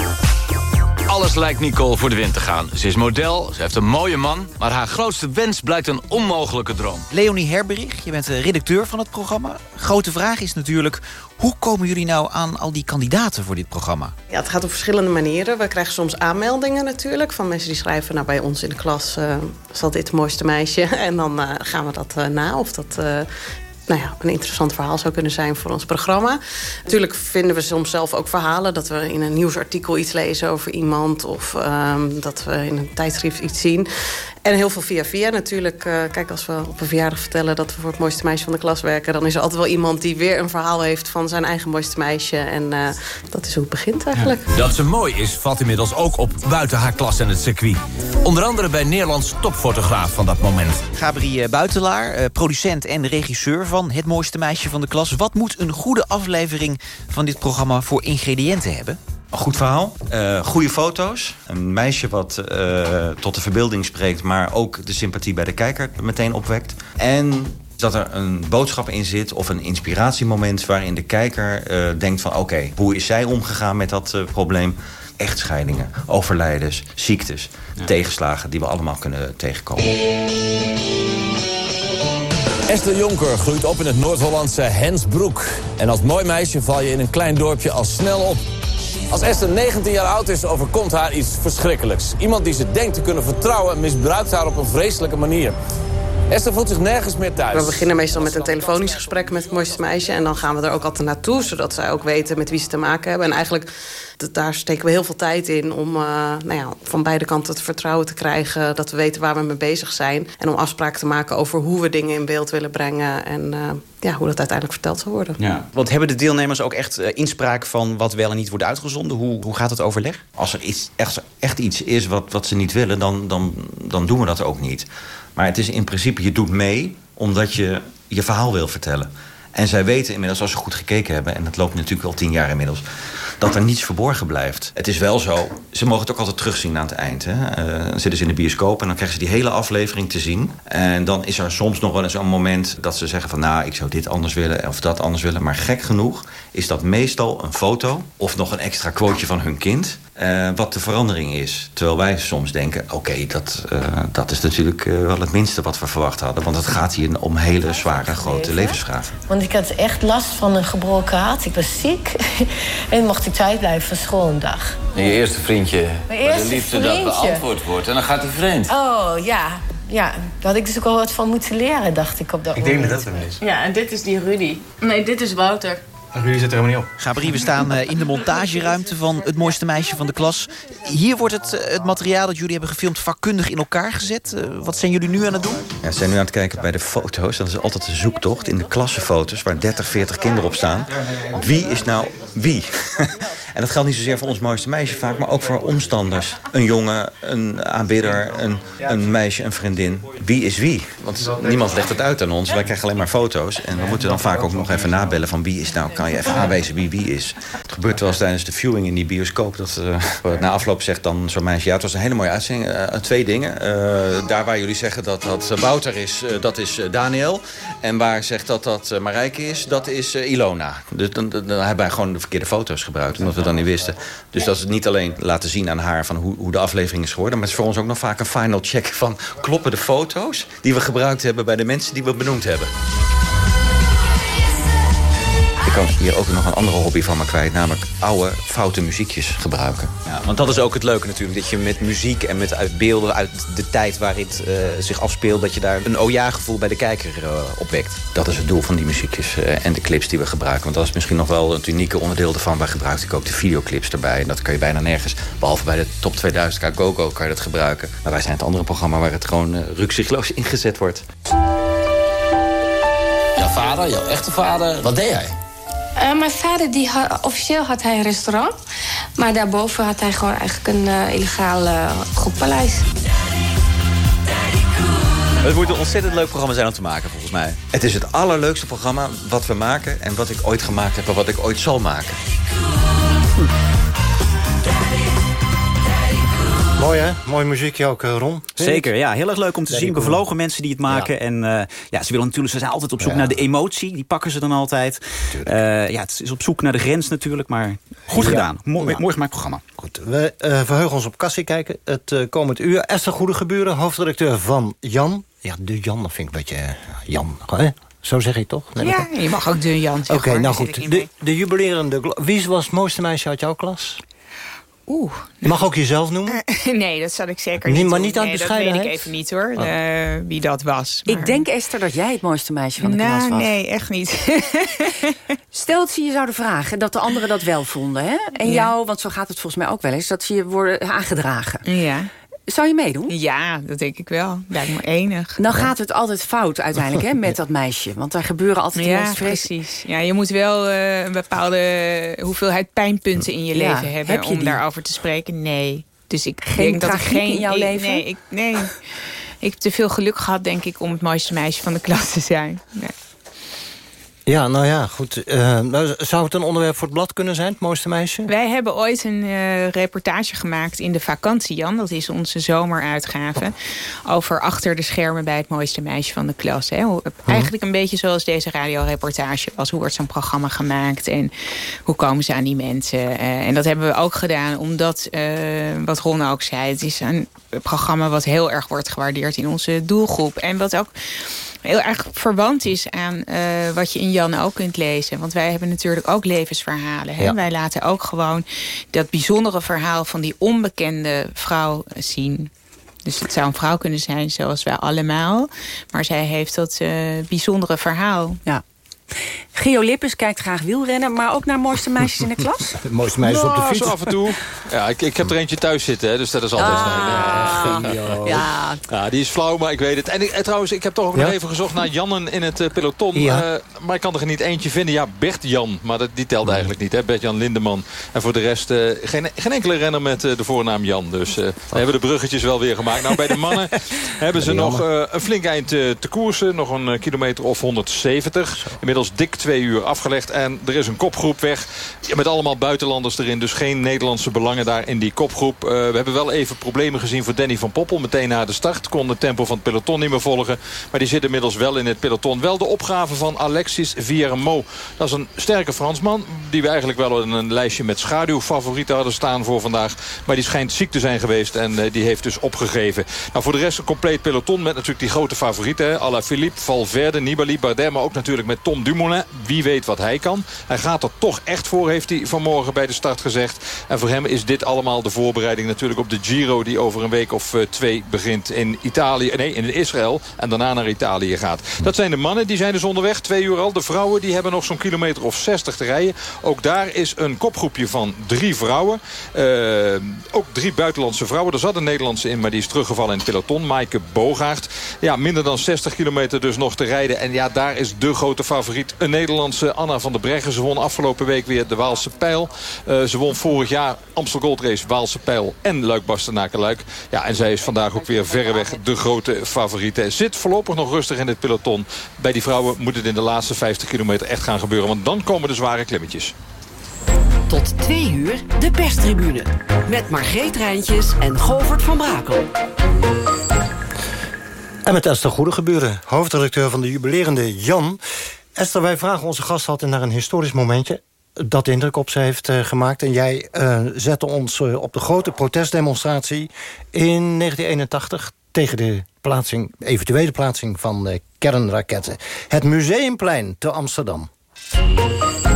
Alles lijkt Nicole voor de wind te gaan. Ze is model, ze heeft een mooie man... maar haar grootste wens blijkt een onmogelijke droom. Leonie Herberich, je bent de redacteur van het programma. Grote vraag is natuurlijk... hoe komen jullie nou aan al die kandidaten voor dit programma? Ja, het gaat op verschillende manieren. We krijgen soms aanmeldingen natuurlijk... van mensen die schrijven, nou, bij ons in de klas... Uh, zal dit het mooiste meisje. En dan uh, gaan we dat uh, na of dat nou ja, een interessant verhaal zou kunnen zijn voor ons programma. Natuurlijk vinden we soms zelf ook verhalen... dat we in een nieuwsartikel iets lezen over iemand... of um, dat we in een tijdschrift iets zien. En heel veel via via natuurlijk. Uh, kijk, als we op een verjaardag vertellen dat we voor het mooiste meisje van de klas werken... dan is er altijd wel iemand die weer een verhaal heeft van zijn eigen mooiste meisje. En uh, dat is hoe het begint eigenlijk. Ja. Dat ze mooi is, valt inmiddels ook op buiten haar klas en het circuit. Onder andere bij Nederlands topfotograaf van dat moment. Gabri Buitelaar, uh, producent en regisseur van Het mooiste meisje van de klas. Wat moet een goede aflevering van dit programma voor ingrediënten hebben? Een goed verhaal, uh, goede foto's. Een meisje wat uh, tot de verbeelding spreekt... maar ook de sympathie bij de kijker meteen opwekt. En dat er een boodschap in zit of een inspiratiemoment... waarin de kijker uh, denkt van... oké, okay, hoe is zij omgegaan met dat probleem? Echtscheidingen, overlijdens, ziektes, ja. tegenslagen... die we allemaal kunnen tegenkomen. Esther Jonker groeit op in het Noord-Hollandse Hensbroek. En als mooi meisje val je in een klein dorpje al snel op... Als Esther 19 jaar oud is, overkomt haar iets verschrikkelijks. Iemand die ze denkt te kunnen vertrouwen... misbruikt haar op een vreselijke manier. Esther voelt zich nergens meer thuis. We beginnen meestal met een telefonisch gesprek met het mooiste meisje. En dan gaan we er ook altijd naartoe, zodat zij ook weten met wie ze te maken hebben. En eigenlijk, daar steken we heel veel tijd in om uh, nou ja, van beide kanten het vertrouwen te krijgen. Dat we weten waar we mee bezig zijn. En om afspraken te maken over hoe we dingen in beeld willen brengen. En uh, ja, hoe dat uiteindelijk verteld zal worden. Ja. Want hebben de deelnemers ook echt uh, inspraak van wat wel en niet wordt uitgezonden? Hoe, hoe gaat het overleg? Als er iets, echt, echt iets is wat, wat ze niet willen, dan, dan, dan doen we dat ook niet. Maar het is in principe, je doet mee omdat je je verhaal wil vertellen. En zij weten inmiddels, als ze goed gekeken hebben... en dat loopt natuurlijk al tien jaar inmiddels... dat er niets verborgen blijft. Het is wel zo, ze mogen het ook altijd terugzien aan het eind. Hè? Uh, dan zitten ze in de bioscoop en dan krijgen ze die hele aflevering te zien. En dan is er soms nog wel eens een moment dat ze zeggen van... nou, ik zou dit anders willen of dat anders willen. Maar gek genoeg is dat meestal een foto... of nog een extra quoteje van hun kind... Uh, wat de verandering is. Terwijl wij soms denken, oké, okay, dat, uh, dat is natuurlijk uh, wel het minste wat we verwacht hadden. Want het gaat hier om hele zware, grote levensvragen. Want ik had echt last van een gebroken hart. Ik was ziek. en mocht ik thuis blijven van school een dag. En je eerste vriendje, Mijn eerste de liefde vriendje. dat beantwoord wordt. En dan gaat hij vreemd. Oh, ja. ja, daar had ik dus ook wel wat van moeten leren, dacht ik op dat Ik denk moment. dat dat hem is. Ja, en dit is die Rudy. Nee, dit is Wouter. Rudy zit er helemaal niet op. Gabriel, we staan eh, in de montageruimte van het mooiste meisje van de klas. Hier wordt het, eh, het materiaal dat jullie hebben gefilmd vakkundig in elkaar gezet. Eh, wat zijn jullie nu aan het doen? Ja, ze zijn nu aan het kijken bij de foto's. Dat is altijd een zoektocht in de klassenfoto's... waar 30, 40 kinderen op staan. Wie is nou wie? en dat geldt niet zozeer voor ons mooiste meisje vaak... maar ook voor omstanders. Een jongen, een aanbidder, een, een meisje, een vriendin. Wie is wie? Want niemand legt het uit aan ons. Wij krijgen alleen maar foto's. En we moeten dan vaak ook nog even nabellen van wie is nou... kan je even aanwijzen wie wie is. Het gebeurt wel eens tijdens de viewing in die bioscoop... dat eh, na afloop zegt dan zo'n meisje... ja, het was een hele mooie uitzending. Eh, twee dingen. Daar waar jullie zeggen dat dat Wouter is, dat is Daniel. En waar zegt dat dat Marijke is, dat is Ilona. Dus dan, dan hebben wij gewoon de verkeerde foto's gebruikt. Omdat we dat niet wisten. Dus dat is niet alleen laten zien aan haar... van hoe, hoe de aflevering is geworden... maar het is voor ons ook nog vaak een final check van... kloppen de foto's die we gebruikt hebben... bij de mensen die we benoemd hebben. Ik kan hier ook nog een andere hobby van me kwijt. Namelijk oude, foute muziekjes gebruiken. Ja, want dat is ook het leuke natuurlijk. Dat je met muziek en met uit beelden uit de tijd waar het eh, zich afspeelt... dat je daar een oh-ja-gevoel bij de kijker uh, opwekt. Dat is het doel van die muziekjes uh, en de clips die we gebruiken. Want dat is misschien nog wel het unieke onderdeel ervan. Waar gebruikte ik ook de videoclips erbij. En dat kan je bijna nergens. Behalve bij de Top 2000 Go Go kan je dat gebruiken. Maar wij zijn het andere programma waar het gewoon uh, rukzichtloos ingezet wordt. Jouw vader, jouw echte vader, wat deed hij? Uh, mijn vader, die had, officieel had hij een restaurant. Maar daarboven had hij gewoon eigenlijk een uh, illegaal uh. Het moet een ontzettend leuk programma zijn om te maken, volgens mij. Het is het allerleukste programma wat we maken... en wat ik ooit gemaakt heb en wat ik ooit zal maken. Hm. Mooi hè? Mooi muziekje ook, Ron. Zeker, ja. Heel erg leuk om te zien. Bevlogen mensen die het maken. Ja. En uh, ja, ze willen natuurlijk, ze zijn altijd op zoek ja. naar de emotie. Die pakken ze dan altijd. Uh, ja, het is op zoek naar de grens natuurlijk, maar goed ja. gedaan. Mooi, mooi gemaakt programma. Goed, we uh, verheugen ons op Cassie kijken. Het komend uur. Esther Goedegeburen, hoofdredacteur van Jan. Ja, de Jan, dat vind ik een beetje Jan, hè? Zo zeg je toch? Nee, ja, je mag ook de Jan Oké, okay, nou goed. De, de jubilerende... Wie was het mooiste meisje uit jouw klas? Oeh. Je mag ook jezelf noemen? Uh, nee, dat zal ik zeker niet doen. Maar niet uit nee? Dat weet ik even niet hoor, oh. uh, wie dat was. Maar... Ik denk Esther dat jij het mooiste meisje van de nou, klas was. Nee, echt niet. Stel dat ze je zouden vragen, dat de anderen dat wel vonden. Hè? En ja. jou, want zo gaat het volgens mij ook wel eens... dat ze je worden aangedragen. Ja. Zou je meedoen? Ja, dat denk ik wel. Lijkt me enig. Dan gaat het altijd fout uiteindelijk hè, met dat meisje. Want daar gebeuren altijd ja, de precies. Ja, je moet wel uh, een bepaalde hoeveelheid pijnpunten in je ja, leven hebben... Heb je om die? daarover te spreken. Nee. Dus ik geen denk dat ik geen in jouw ik, leven? Nee, ik, nee. ik heb te veel geluk gehad, denk ik, om het mooiste meisje van de klas te zijn. Nee. Ja, nou ja, goed. Uh, zou het een onderwerp voor het blad kunnen zijn, het mooiste meisje? Wij hebben ooit een uh, reportage gemaakt in de vakantie, Jan. Dat is onze zomeruitgave. Over achter de schermen bij het mooiste meisje van de klas. Hè. Hoe, eigenlijk een beetje zoals deze radioreportage was. Hoe wordt zo'n programma gemaakt en hoe komen ze aan die mensen? Uh, en dat hebben we ook gedaan omdat, wat Ron ook zei... het is een programma wat heel erg wordt gewaardeerd in onze doelgroep. En wat ook heel erg verwant is aan uh, wat je in Jan ook kunt lezen. Want wij hebben natuurlijk ook levensverhalen. Hè? Ja. Wij laten ook gewoon dat bijzondere verhaal van die onbekende vrouw zien. Dus het zou een vrouw kunnen zijn zoals wij allemaal. Maar zij heeft dat uh, bijzondere verhaal. Ja. Geo Lippes kijkt graag wielrennen, maar ook naar mooiste meisjes in de klas? De mooiste meisjes nou, op de fiets. Zo af en toe. Ja, ik, ik heb er eentje thuis zitten, hè, dus dat is altijd... Ah, nee, ja. ja. Die is flauw, maar ik weet het. En, ik, en trouwens, ik heb toch ook ja? nog even gezocht naar Jannen in het uh, peloton. Ja. Uh, maar ik kan er niet eentje vinden. Ja, Bert Jan, maar dat, die telde eigenlijk niet. Hè? Bert-Jan Lindeman. En voor de rest uh, geen, geen enkele renner met de voornaam Jan. Dus we hebben de bruggetjes wel weer gemaakt. Nou, bij de mannen hebben ze nog een flink eind te koersen. Nog een kilometer of 170. Inmiddels dik twee uur afgelegd. En er is een kopgroep weg. Met allemaal buitenlanders erin. Dus geen Nederlandse belangen daar in die kopgroep. Uh, we hebben wel even problemen gezien voor Danny van Poppel. Meteen na de start kon het tempo van het peloton niet meer volgen. Maar die zit inmiddels wel in het peloton. Wel de opgave van Alexis Viermo. Dat is een sterke Fransman. Die we eigenlijk wel in een lijstje met schaduwfavorieten hadden staan voor vandaag. Maar die schijnt ziek te zijn geweest. En uh, die heeft dus opgegeven. Nou, voor de rest een compleet peloton. Met natuurlijk die grote favorieten. Alaphilippe, Valverde, Nibali, Bardet. Maar ook natuurlijk met Tom. Dumoulin. Wie weet wat hij kan. Hij gaat er toch echt voor, heeft hij vanmorgen bij de start gezegd. En voor hem is dit allemaal de voorbereiding natuurlijk op de Giro... die over een week of twee begint in Italië. Nee, in Israël. En daarna naar Italië gaat. Dat zijn de mannen, die zijn dus onderweg. Twee uur al. De vrouwen die hebben nog zo'n kilometer of 60 te rijden. Ook daar is een kopgroepje van drie vrouwen. Uh, ook drie buitenlandse vrouwen. Er zat een Nederlandse in, maar die is teruggevallen in het peloton. Maaike Bogaert. Ja, minder dan 60 kilometer dus nog te rijden. En ja, daar is de grote favoriet. Een Nederlandse Anna van der Breggen. Ze won afgelopen week weer de Waalse Pijl. Uh, ze won vorig jaar Amstel Gold Race, Waalse Pijl en Luik Bastenaken-Luik. Ja, en zij is vandaag ook weer verreweg de grote favoriete. Zit voorlopig nog rustig in het peloton. Bij die vrouwen moet het in de laatste 50 kilometer echt gaan gebeuren. Want dan komen de zware klimmetjes. Tot twee uur de perstribune. Met Margreet Rijntjes en Govert van Brakel. En met Esther Goedegeburen, hoofdredacteur van de jubilerende Jan. Esther, wij vragen onze gast altijd naar een historisch momentje dat indruk op ze heeft uh, gemaakt. En jij uh, zette ons uh, op de grote protestdemonstratie in 1981... tegen de plaatsing, eventuele plaatsing van kernraketten. Het Museumplein te Amsterdam.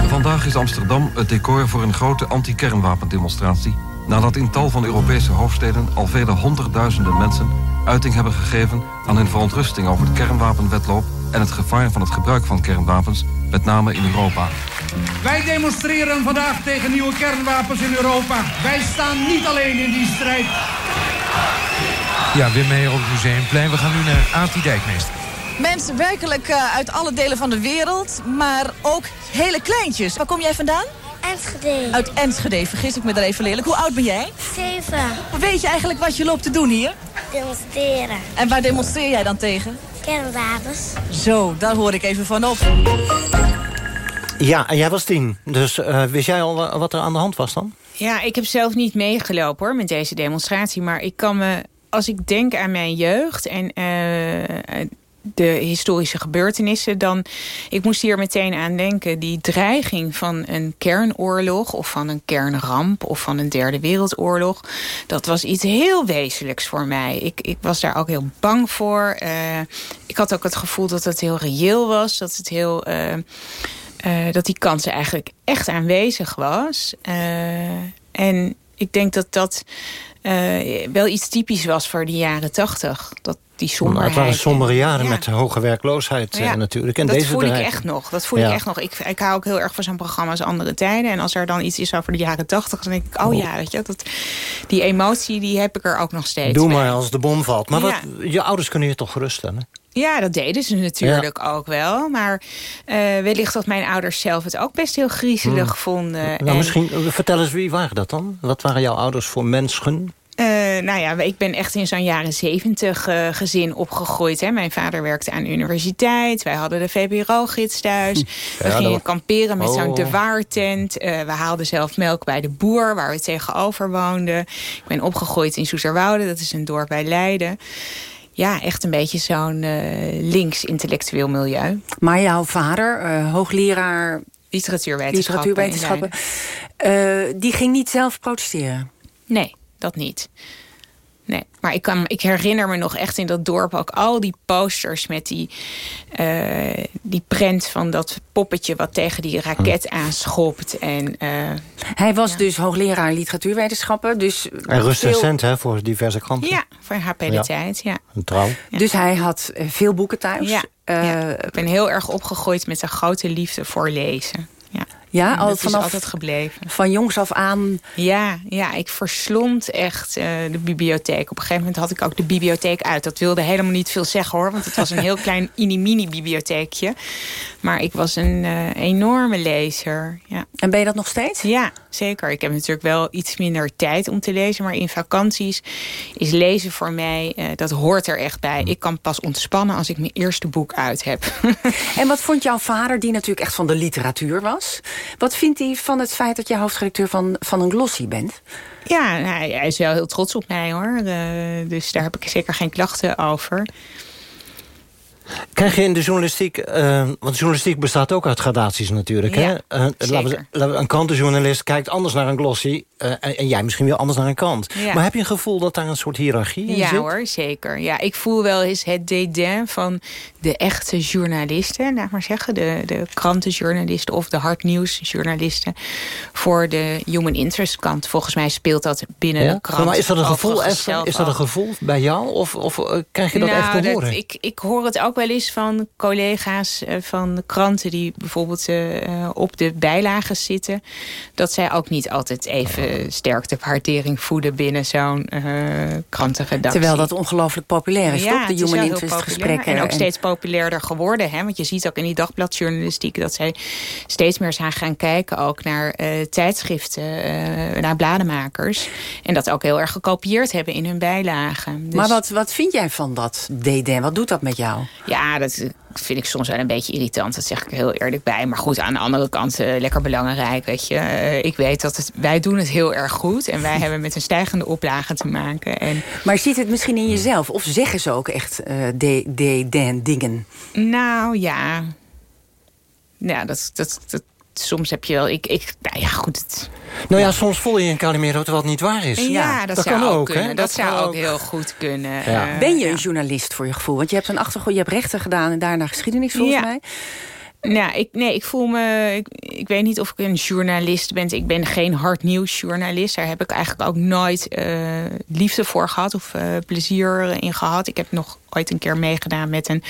Vandaag is Amsterdam het decor voor een grote anti-kernwapendemonstratie... nadat in tal van Europese hoofdsteden al vele honderdduizenden mensen... uiting hebben gegeven aan hun verontrusting over het kernwapenwetloop... en het gevaar van het gebruik van kernwapens, met name in Europa. Wij demonstreren vandaag tegen nieuwe kernwapens in Europa. Wij staan niet alleen in die strijd. Ja, Wim Meijer op het Museumplein. We gaan nu naar Atie Dijkmeester. Mensen werkelijk uh, uit alle delen van de wereld, maar ook hele kleintjes. Waar kom jij vandaan? Enschede. Uit Enschede, vergis ik me daar even lelijk. Hoe oud ben jij? Zeven. Weet je eigenlijk wat je loopt te doen hier? Demonstreren. En waar demonstreer jij dan tegen? Kernwapens. Zo, daar hoor ik even van op. Ja, en jij was tien. Dus uh, wist jij al wat er aan de hand was dan? Ja, ik heb zelf niet meegelopen hoor met deze demonstratie. Maar ik kan me, als ik denk aan mijn jeugd en uh, de historische gebeurtenissen... dan, ik moest hier meteen aan denken... die dreiging van een kernoorlog of van een kernramp... of van een derde wereldoorlog... dat was iets heel wezenlijks voor mij. Ik, ik was daar ook heel bang voor. Uh, ik had ook het gevoel dat het heel reëel was. Dat het heel... Uh, uh, dat die kans eigenlijk echt aanwezig was. en ik denk dat dat wel iets typisch was voor de jaren tachtig. Dat die somberheid. Maar het waren sombere jaren ja. met hoge werkloosheid ja. natuurlijk. En dat deze voel ik echt nog. Dat voel ja. ik echt nog. Ik, ik hou ook heel erg van zo'n programma's Andere Tijden. En als er dan iets is over de jaren tachtig, dan denk ik, oh, oh, ja, weet je, dat, die emotie die heb ik er ook nog steeds. Doe maar als de bom valt. Maar wat, je ouders kunnen je toch geruststellen? Ja, dat deden ze natuurlijk ja. ook wel. Maar uh, wellicht dat mijn ouders zelf het ook best heel griezelig hmm. vonden. Nou, en... misschien, vertel eens, wie waren dat dan? Wat waren jouw ouders voor mensen? Uh, nou ja, ik ben echt in zo'n jaren zeventig uh, gezin opgegroeid. Hè. Mijn vader werkte aan de universiteit. Wij hadden de VPRO-gids thuis. Ja, we gingen was... kamperen met oh. zo'n de waartent. Uh, we haalden zelf melk bij de boer, waar we tegenover woonden. Ik ben opgegroeid in Soesterwoude, dat is een dorp bij Leiden ja, echt een beetje zo'n uh, links-intellectueel milieu. Maar jouw vader, uh, hoogleraar... Literatuurwetenschappen. Literatuurwetenschappen. Uh, die ging niet zelf protesteren? Nee, dat niet. Nee, maar ik, kan, ik herinner me nog echt in dat dorp ook al die posters met die, uh, die prent van dat poppetje wat tegen die raket aanschopt. En, uh, Hij was ja. dus hoogleraar literatuurwetenschappen. Dus en recensent veel... voor diverse kranten. Ja, voor HP de ja. Tijd. Ja. Een trouw. Ja. Dus hij had veel boeken thuis. Ja. Uh, ik ben heel erg opgegroeid met een grote liefde voor lezen. Ja. Al dat vanaf, is altijd gebleven. Van jongs af aan? Ja, ja ik verslond echt uh, de bibliotheek. Op een gegeven moment had ik ook de bibliotheek uit. Dat wilde helemaal niet veel zeggen hoor. Want het was een heel klein mini-mini bibliotheekje. Maar ik was een uh, enorme lezer. Ja. En ben je dat nog steeds? Ja, zeker. Ik heb natuurlijk wel iets minder tijd om te lezen. Maar in vakanties is lezen voor mij, uh, dat hoort er echt bij. Ik kan pas ontspannen als ik mijn eerste boek uit heb. en wat vond jouw vader, die natuurlijk echt van de literatuur was... Wat vindt hij van het feit dat je hoofdredacteur van, van een glossy bent? Ja, hij, hij is wel heel trots op mij hoor. De, dus daar heb ik zeker geen klachten over. Krijg je in de journalistiek... Uh, want journalistiek bestaat ook uit gradaties natuurlijk. Ja, hè? Uh, laten we, een krantenjournalist kijkt anders naar een glossy... Uh, eh, en, en jij misschien weer anders naar een kant. Ja. Maar heb je een gevoel dat daar een soort hiërarchie in Ja zit? hoor, zeker. Ja, ik voel wel eens het dédain van de echte journalisten, laat maar zeggen. De, de krantenjournalisten of de hardnieuwsjournalisten. Voor de human interest kant. Volgens mij speelt dat binnen Ja? de krant. Maar is dat een gevoel, Is dat een gevoel bij jou? Of, of eh, krijg je dat nou, echt te dat- horen? ik, ik hoor het ook wel eens van collega's eh, van de kranten... die bijvoorbeeld op de bijlagen zitten... dat zij ook niet altijd even sterk de waardering voeden... binnen zo'n eh krantenredactie. Terwijl dat ongelooflijk populair is, toch? De human interest gesprekken. En ook steeds populairder geworden. Hè? Want je ziet ook in die dagbladjournalistiek... dat zij steeds meer zijn gaan kijken ook naar eh, tijdschriften... eh, naar bladenmakers. En dat ook heel erg gekopieerd hebben in hun bijlagen. Dus- Maar wat, wat vind jij van dat dédain? Wat doet dat met jou? Ja, dat vind ik soms wel een beetje irritant. Dat zeg ik er heel eerlijk bij. Maar goed, aan de andere kant eh, lekker belangrijk, weet je. Eh, ik weet dat het, wij doen het heel erg goed. En wij hebben met een stijgende oplage te maken. En, Maar zit het misschien in jezelf? Of zeggen ze ook echt eh de- dédain dingen? nou ja... Ja, dat, dat, dat, soms heb je wel... Ik, ik, nou ja, goed. Het, Nou ja, soms voel je een Calimero terwijl het niet waar is. ja, dat, zou kan ook kunnen. hè? Dat, zou ook heel goed kunnen. Ja. Eh, Ben je een journalist voor je gevoel? Want je hebt een achtergrond, je hebt rechten gedaan en daarna geschiedenis volgens Ja. mij. Nou, ik, nee, ik voel me. Ik, ik weet niet of ik een journalist ben. Ik ben geen hardnieuwsjournalist. Daar heb ik eigenlijk ook nooit eh, liefde voor gehad of eh, plezier in gehad. Ik heb nog ooit een keer meegedaan met een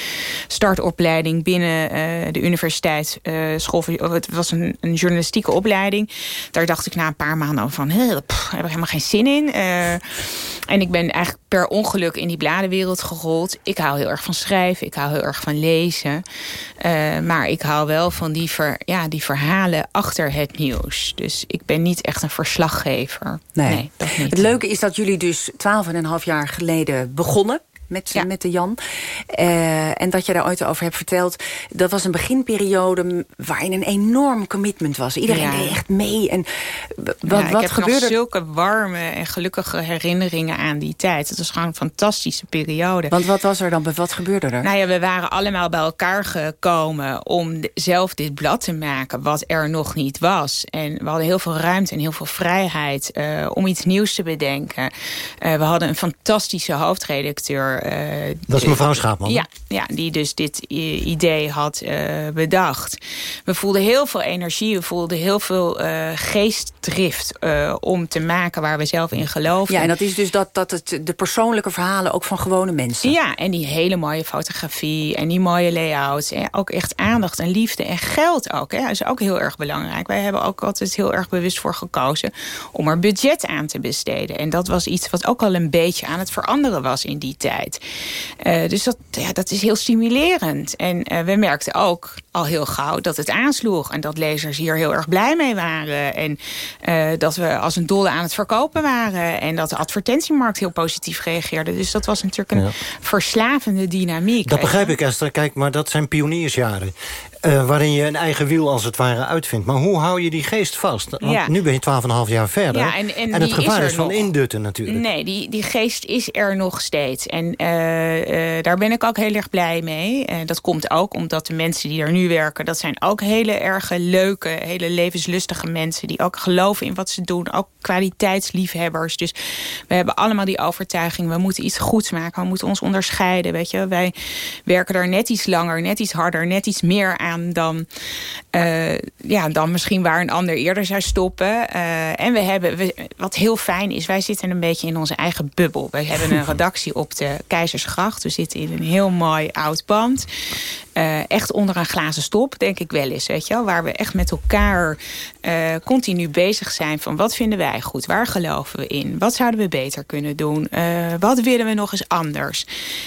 startopleiding binnen eh, de universiteit. eh, het was een, een journalistieke opleiding. Daar dacht ik na een paar maanden over van, "Huh, pff, daar heb ik helemaal geen zin in. Eh, en ik ben eigenlijk per ongeluk in die bladenwereld gerold. Ik hou heel erg van schrijven, ik hou heel erg van lezen. Maar ik hou wel van die, ver, ja, die verhalen achter het nieuws. Dus ik ben niet echt een verslaggever. Nee. dat niet. Het leuke is dat jullie dus twaalf en een half jaar geleden begonnen. Met, met de Jan. Eh, en dat je daar ooit over hebt verteld. Dat was een beginperiode waarin een enorm commitment was. Iedereen Ja. deed echt mee. En wat, Ja, ik heb gebeurde nog zulke warme en gelukkige herinneringen aan die tijd. Het was gewoon een fantastische periode. Want wat was er dan? Wat gebeurde er? Nou ja, we waren allemaal bij elkaar gekomen om zelf dit blad te maken wat er nog niet was. En we hadden heel veel ruimte en heel veel vrijheid eh, om iets nieuws te bedenken. Eh, we hadden een fantastische hoofdredacteur. Eh, Dat is mevrouw Schaapman. Ja, ja, die dus dit idee had eh, bedacht. We voelden heel veel energie, we voelden heel veel eh, geestdrift eh, om te maken waar we zelf in geloofden. Ja, en dat is dus dat, dat het, de persoonlijke verhalen ook van gewone mensen. Ja, en die hele mooie fotografie en die mooie layouts. En ook echt aandacht en liefde en geld ook. Hè. Dat is ook heel erg belangrijk. Wij hebben ook altijd heel erg bewust voor gekozen om er budget aan te besteden. En dat was iets wat ook al een beetje aan het veranderen was in die tijd. Eh, dus dat, ja, dat is heel stimulerend. En eh, we merkten ook al heel gauw dat het aansloeg. En dat lezers hier heel erg blij mee waren. En eh, dat we als een dolle aan het verkopen waren. En dat de advertentiemarkt heel positief reageerde. Dus dat was natuurlijk een Ja. verslavende dynamiek. Dat begrijp ik, Esther. Kijk, maar dat zijn pioniersjaren. eh, waarin je een eigen wiel als het ware uitvindt. Maar hoe hou je die geest vast? Want Ja. nu ben je 12,5 jaar verder. Ja, en- en het die gevaar is is, van nog. indutten natuurlijk. Nee, die, die geest is er nog steeds. En eh, daar ben ik ook heel erg blij mee. En dat komt ook omdat de mensen die er nu werken... dat zijn ook hele erg leuke, hele levenslustige mensen... die ook geloven in wat ze doen. Ook kwaliteitsliefhebbers. Dus we hebben allemaal die overtuiging... we moeten iets goeds maken, we moeten ons onderscheiden. Weet je? Wij werken er net iets langer, net iets harder... net iets meer aan dan, eh, ja, dan misschien waar een ander eerder zou stoppen. Eh, en we hebben, we, wat heel fijn is, wij zitten een beetje in onze eigen bubbel. Wij hebben een redactie op de Keizersgracht. We zitten in een heel mooi oud pand. Eh, echt onder een glazen stop, denk ik wel eens. Weet je wel? Waar we echt met elkaar eh, continu bezig zijn van wat vinden wij goed? Waar geloven we in? Wat zouden we beter kunnen doen? Eh, wat willen we nog eens anders?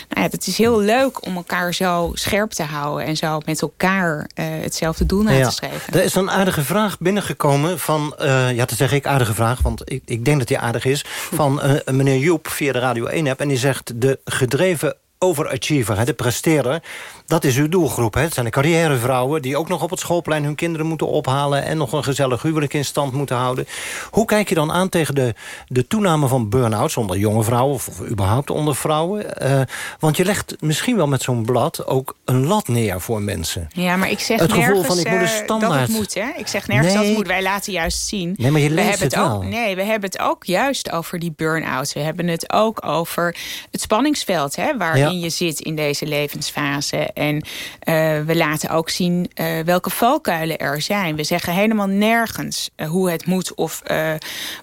Nou ja, het is heel leuk om elkaar zo scherp te houden en zo met elkaar eh, hetzelfde doel na te streven. Er is een aardige vraag binnengekomen van... ja, te zeg ik aardige vraag, want ik, ik denk dat die aardig is... van meneer Joep via de Radio 1-app. En die zegt... de gedreven overachiever, hè, de presteerder. Dat is uw doelgroep. Hè? Het zijn de carrièrevrouwen die ook nog op het schoolplein hun kinderen moeten ophalen... en nog een gezellig huwelijk in stand moeten houden. Hoe kijk je dan aan tegen de, de toename van burn-outs onder jonge vrouwen... of, of überhaupt onder vrouwen? Eh, want je legt misschien wel met zo'n blad ook een lat neer voor mensen. Ja, maar ik zeg Het gevoel nergens van, ik moet een eh, standaard. dat het moet. Hè? Ik zeg nergens dat Nee. het moet. Wij laten juist zien. Nee, maar je we hebben het ook, wel. Nee, we hebben het ook juist over die burn-out. We hebben het ook over het spanningsveld... Hè, waarin Ja. je zit in deze levensfase. En eh, we laten ook zien eh, welke valkuilen er zijn. We zeggen helemaal nergens eh, hoe het moet... of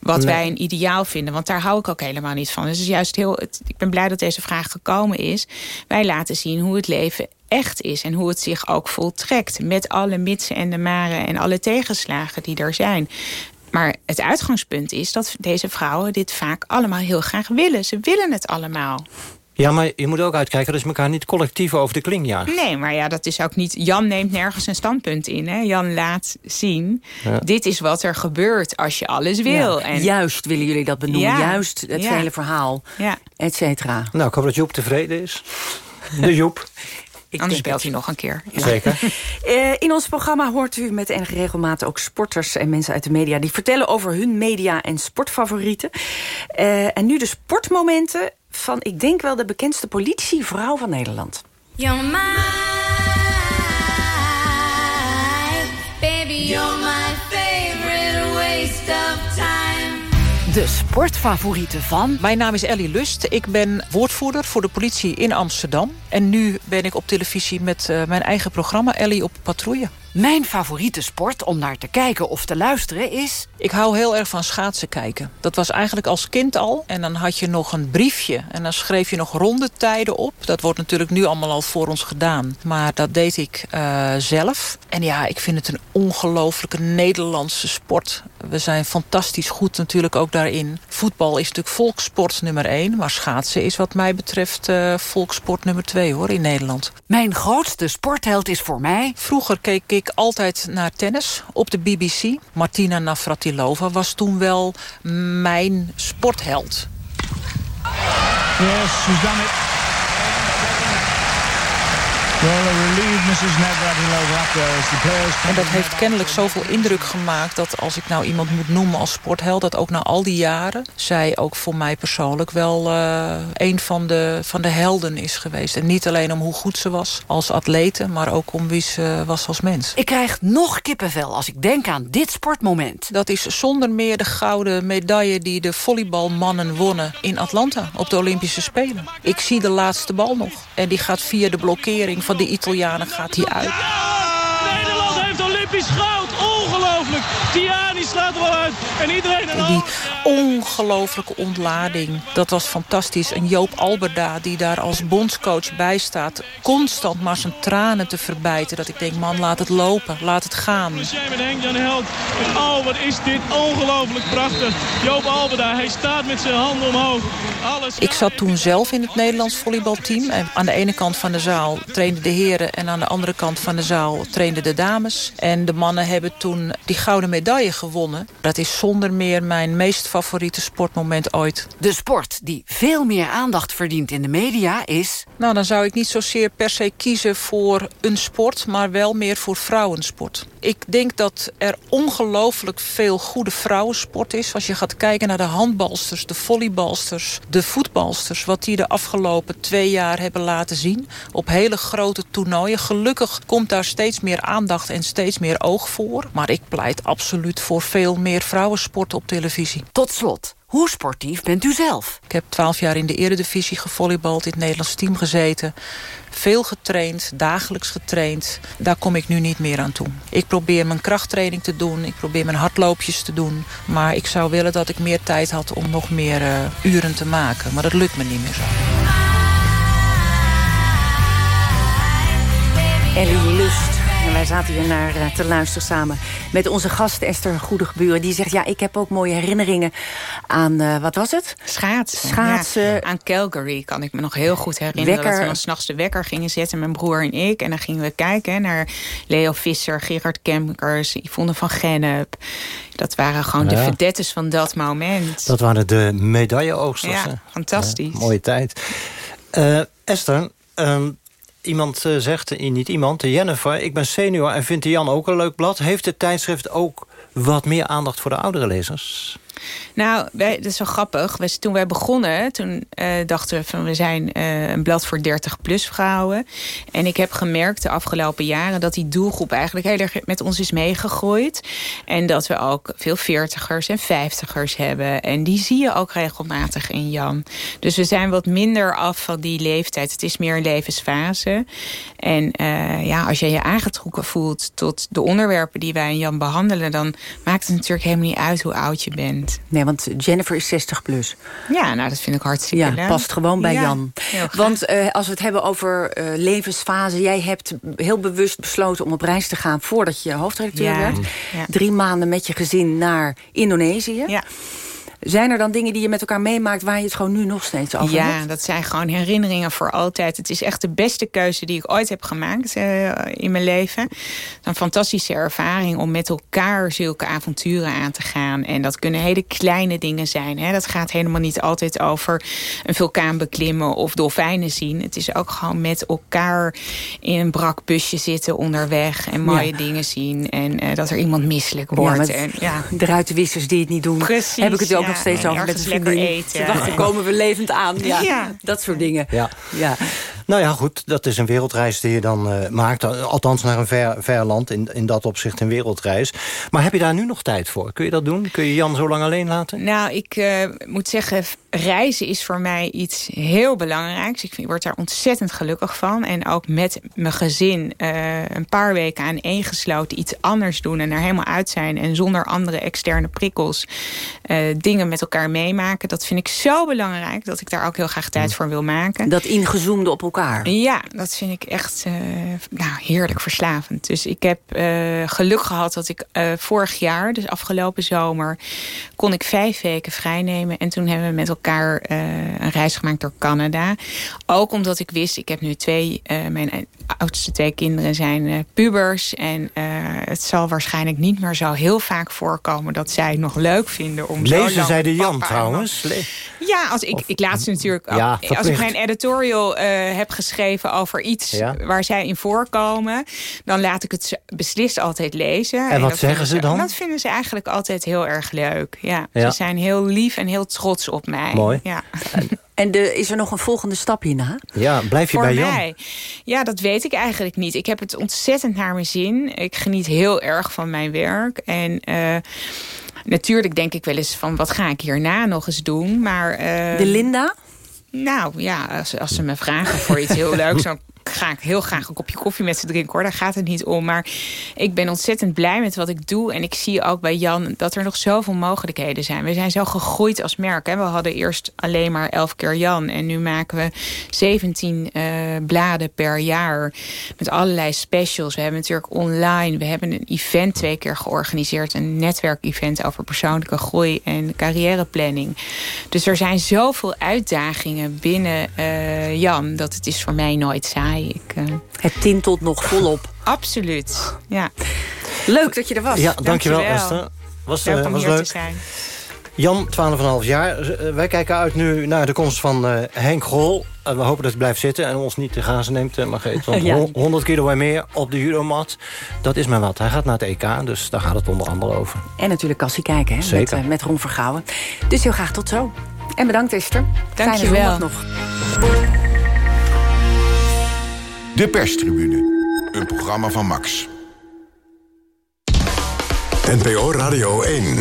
wat Nee. wij een ideaal vinden. Want daar hou ik ook helemaal niet van. Dus is juist heel, het- ik ben blij dat deze vraag gekomen is. Wij laten zien hoe het leven echt is en hoe het zich ook voltrekt. Met alle mitsen en de maren en alle tegenslagen die er zijn. Maar het uitgangspunt is dat deze vrouwen dit vaak allemaal heel graag willen. Ze willen het allemaal. Ja, maar je moet ook uitkijken dat je elkaar niet collectief over de kling jaagt. Nee, maar ja, dat is ook niet... Jan neemt nergens een standpunt in. Hè? Jan laat zien, Ja. dit is wat er gebeurt als je alles wil. Ja, en Juist willen jullie dat benoemen. Ja. Juist het Ja. hele verhaal. Ja. Et cetera. Nou, ik hoop dat Joep tevreden is. De Joep. Anders belt hij nog een keer. Zeker. Eh, in ons programma hoort u met enige regelmaat ook sporters en mensen uit de media... die vertellen over hun media- en sportfavorieten. Eh, en nu de sportmomenten van, ik denk wel, de bekendste politievrouw van Nederland. You're baby, you're my favorite waste of time. De sportfavorieten van... Mijn naam is Ellie Lust. Ik ben woordvoerder voor de politie in Amsterdam. En nu ben ik op televisie met eh, mijn eigen programma Ellie op patrouille. Mijn favoriete sport om naar te kijken of te luisteren is... Ik hou heel erg van schaatsen kijken. Dat was eigenlijk als kind al. En dan had je nog een briefje. En dan schreef je nog rondetijden op. Dat wordt natuurlijk nu allemaal al voor ons gedaan. Maar dat deed ik eh, zelf. En ja, ik vind het een ongelooflijke Nederlandse sport. We zijn fantastisch goed natuurlijk ook daarin. Voetbal is natuurlijk volkssport nummer één. Maar schaatsen is wat mij betreft eh, volkssport nummer twee hoor in Nederland. Mijn grootste sportheld is voor mij... Vroeger keek ik altijd naar tennis op de BBC. Martina Navratilova was toen wel mijn sportheld. Yes, she's done it. Well, a relieved Players... En dat heeft kennelijk zoveel indruk gemaakt dat als ik nou iemand moet noemen als sportheld... dat ook na al die jaren zij ook voor mij persoonlijk wel eh, een van de, van de helden is geweest. En niet alleen om hoe goed ze was als atlete, maar ook om wie ze was als mens. Ik krijg nog kippenvel als ik denk aan dit sportmoment. Dat is zonder meer de gouden medaille die de volleybalmannen wonnen in Atlanta op de Olympische Spelen. Ik zie de laatste bal nog. En die gaat via de blokkering van de Italianen gaat die uit. Nederland heeft Olympisch goud. Ongelooflijk. Tiani slaat er wel uit. En iedereen er Die ongelooflijke ontlading, dat was fantastisch. En Joop Alberda, die daar als bondscoach bij staat... constant maar zijn tranen te verbijten. Dat ik denk, man, laat het lopen, laat het gaan. Met Henk-Jan Held. En oh, wat is dit ongelooflijk prachtig. Joop Alberda, hij staat met zijn handen omhoog. Alles. Ik zat toen zelf in het Nederlands volleybalteam. En aan de ene kant van de zaal trainden de heren... en aan de andere kant van de zaal trainden de dames. En de mannen hebben toen die gouden medaille gewonnen. Dat is zonder meer mijn meest favoriete sportmoment ooit. De sport die veel meer aandacht verdient in de media is... Nou, dan zou ik niet zozeer per se kiezen voor een sport... maar wel meer voor vrouwensport. Ik denk dat er ongelooflijk veel goede vrouwensport is. Als je gaat kijken naar de handbalsters, de volleybalsters, de voetbalsters... wat die de afgelopen twee jaar hebben laten zien op hele grote toernooien. Gelukkig komt daar steeds meer aandacht en steeds meer oog voor. Maar ik pleit absoluut voor veel meer vrouwensport op televisie. Tot slot, hoe sportief bent u zelf? Ik heb twaalf jaar in de eredivisie gevolleybald, in het Nederlands team gezeten. Veel getraind, dagelijks getraind. Daar kom ik nu niet meer aan toe. Ik probeer mijn krachttraining te doen, ik probeer mijn hardloopjes te doen. Maar ik zou willen dat ik meer tijd had om nog meer eh, uren te maken. Maar dat lukt me niet meer zo. Ellie Lust. En wij zaten hier naar eh, te luisteren samen met onze gast Esther Goedegeburen. Die zegt, ja, ik heb ook mooie herinneringen aan, eh, wat was het? Schaatsen. Schaatsen. Ja, aan Calgary kan ik me nog heel goed herinneren. Wekker. Dat we dan s'nachts de wekker gingen zetten, mijn broer en ik. En dan gingen we kijken naar Leo Visser, Gerard Kemkers, Yvonne van Gennep. Dat waren gewoon de Ja. vedettes van dat moment. Dat waren de medailleoogsters. Ja, fantastisch. Ja, mooie tijd. Eh, Esther, ehm, iemand eh, zegt, eh, niet iemand, Jennifer... ik ben senior en vind de Jan ook een leuk blad. Heeft het tijdschrift ook wat meer aandacht voor de oudere lezers? Nou, dat is wel grappig. Toen wij begonnen, toen uh, dachten we van we zijn uh, een blad voor 30-plus vrouwen. En ik heb gemerkt de afgelopen jaren dat die doelgroep eigenlijk heel erg met ons is meegegroeid. En dat we ook veel veertigers en vijftigers hebben. En die zie je ook regelmatig in Jan. Dus we zijn wat minder af van die leeftijd. Het is meer een levensfase. En uh, ja, als je je aangetrokken voelt tot de onderwerpen die wij in Jan behandelen... dan maakt het natuurlijk helemaal niet uit hoe oud je bent. Nee, want Jennifer is 60 plus. Ja, nou, dat vind ik hartstikke ja, leuk. past gewoon bij Ja, Jan. Want uh, als we het hebben over uh, levensfase... jij hebt heel bewust besloten om op reis te gaan... voordat je hoofdredacteur Ja, werd. ja. Drie maanden met je gezin naar Indonesië. Ja. Zijn er dan dingen die je met elkaar meemaakt... waar je het gewoon nu nog steeds over Ja, hebt? dat zijn gewoon herinneringen voor altijd. Het is echt de beste keuze die ik ooit heb gemaakt eh, in mijn leven. Een fantastische ervaring om met elkaar zulke avonturen aan te gaan. En dat kunnen hele kleine dingen zijn. Hè. Dat gaat helemaal niet altijd over een vulkaan beklimmen of dolfijnen zien. Het is ook gewoon met elkaar in een brak busje zitten onderweg. En mooie Ja. dingen zien. En eh, dat er iemand misselijk Ja, wordt. en, ja. De ruitenwissers die het niet doen. Precies, heb ik het ook ja. Nog steeds over met lekker vriendin. eten. Ze wachten, komen we levend aan. Ja, Ja. Dat soort dingen. Ja. Ja. Nou ja, goed, dat is een wereldreis die je dan eh, maakt. Althans naar een ver, ver land, in, in dat opzicht een wereldreis. Maar heb je daar nu nog tijd voor? Kun je dat doen? Kun je Jan zo lang alleen laten? Nou, ik eh, moet zeggen, reizen is voor mij iets heel belangrijks. Ik vind- word daar ontzettend gelukkig van. En ook met mijn gezin eh, een paar weken aan één gesloten iets anders doen en er helemaal uit zijn. En zonder andere externe prikkels eh, dingen met elkaar meemaken. Dat vind ik zo belangrijk dat ik daar ook heel graag tijd voor wil maken. Dat ingezoomde op elkaar. Ja, dat vind ik echt eh, nou, heerlijk verslavend. Dus ik heb eh, geluk gehad dat ik eh, vorig jaar, dus afgelopen zomer... kon ik vijf weken vrijnemen. En toen hebben we met elkaar een reis gemaakt door Canada. Ook omdat ik wist, ik heb nu twee... mijn oudste twee kinderen zijn eh, pubers. En eh, het zal waarschijnlijk niet meer zo heel vaak voorkomen... dat zij het nog leuk vinden om zo Lezen lang zij de Jan en trouwens? Le- ja, als ik, ik laat ze natuurlijk. Ja, als ik mijn editorial eh, heb geschreven over iets Ja. waar zij in voorkomen, dan laat ik het ze beslist altijd lezen. En wat dat zeggen ze dan? Dat vinden ze eigenlijk altijd heel erg leuk. Ja, Ja. Ze zijn heel lief en heel trots op mij. Mooi. Ja. En de, is er nog een volgende stap hierna? Ja, blijf je Voor bij Jan? mij. Ja, dat weet ik eigenlijk niet. Ik heb het ontzettend naar mijn zin. Ik geniet heel erg van mijn werk. En eh, natuurlijk denk ik wel eens van... wat ga ik hierna nog eens doen? Maar, eh, De Linda? Nou ja, als, als ze me vragen voor iets heel leuks... dan ga ik heel graag een kopje koffie met ze drinken hoor. Daar gaat het niet om. Maar ik ben ontzettend blij met wat ik doe. En ik zie ook bij Jan dat er nog zoveel mogelijkheden zijn. We zijn zo gegroeid als merk. Hè. We hadden eerst alleen maar 11 keer Jan. En nu maken we 17 eh, bladen per jaar. Met allerlei specials. We hebben natuurlijk online. We hebben een event twee keer georganiseerd. Een netwerkevent over persoonlijke groei en carrièreplanning. Dus er zijn zoveel uitdagingen binnen eh, Jan. Dat het is voor mij nooit saai. Ik, eh, Het tintelt nog volop. Absoluut, ja. Leuk dat je er was. Ja, dankjewel, Dankjewel. Esther. Was, eh, Leuk om was hier leuk. te zijn. Jan, 12,5 jaar. Eh, wij kijken uit nu naar de komst van eh, Henk Grol. En we hopen dat hij blijft zitten en ons niet te gazen neemt, eh, Margreet. Want Ja. hon- 100 kilo en meer op de judomat, dat is maar wat. Hij gaat naar het EK, dus daar gaat het onder andere over. En natuurlijk Kassie kijken hè, met, Zeker. eh, met Ron Vergouwen. Dus heel graag tot zo. En bedankt Esther. Fijne Dankjewel. zondag nog. De perstribune. Een programma van Max. NPO Radio 1.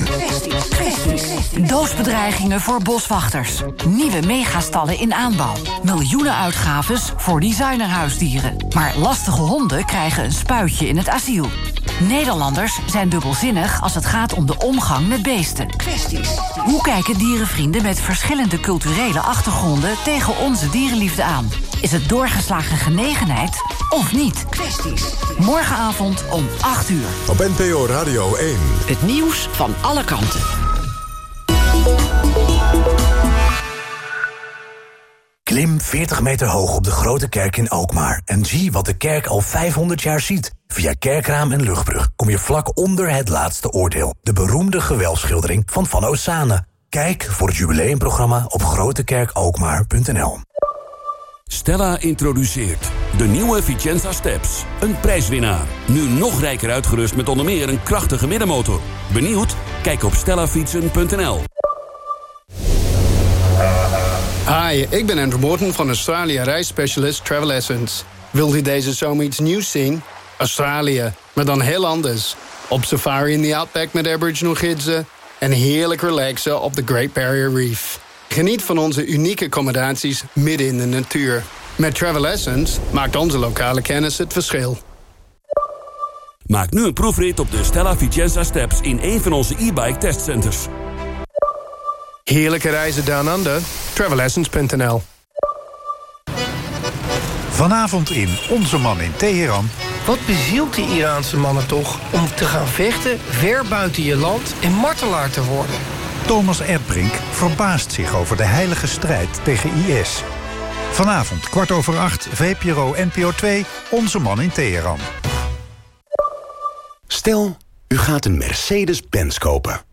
Doosbedreigingen voor boswachters. Nieuwe megastallen in aanbouw. Miljoenen uitgaves voor designerhuisdieren. Maar lastige honden krijgen een spuitje in het asiel. Nederlanders zijn dubbelzinnig als het gaat om de omgang met beesten. Hoe kijken dierenvrienden met verschillende culturele achtergronden tegen onze dierenliefde aan? Is het doorgeslagen genegenheid of niet? Morgenavond om 8 uur. Op NPO Radio 1. Het nieuws van alle kanten. Klim 40 meter hoog op de Grote Kerk in Alkmaar... en zie wat de kerk al 500 jaar ziet. Via Kerkraam en Luchtbrug kom je vlak onder het laatste oordeel... de beroemde gewelfschildering van Van Osane. Kijk voor het jubileumprogramma op grotekerkalkmaar.nl. Stella introduceert de nieuwe Vicenza Steps. Een prijswinnaar. Nu nog rijker uitgerust met onder meer een krachtige middenmotor. Benieuwd? Kijk op stellafietsen.nl. Hi, ik ben Andrew Morton van Australië reisspecialist Travel Essence. Wilt u deze zomer iets nieuws zien? Australië, maar dan heel anders. Op safari in the Outback met Aboriginal gidsen... en heerlijk relaxen op de Great Barrier Reef. Geniet van onze unieke accommodaties midden in de natuur. Met Travel Essence maakt onze lokale kennis het verschil. Maak nu een proefrit op de Stella Vicenza Steps in een van onze e-bike testcenters. Heerlijke reizen down under. Travelessence.nl Vanavond in Onze Man in Teheran. Wat bezielt die Iraanse mannen toch om te gaan vechten ver buiten je land en martelaar te worden? Thomas Erdbrink verbaast zich over de heilige strijd tegen IS. Vanavond kwart over acht, VPRO NPO 2, Onze Man in Teheran. Stel, u gaat een Mercedes-Benz kopen.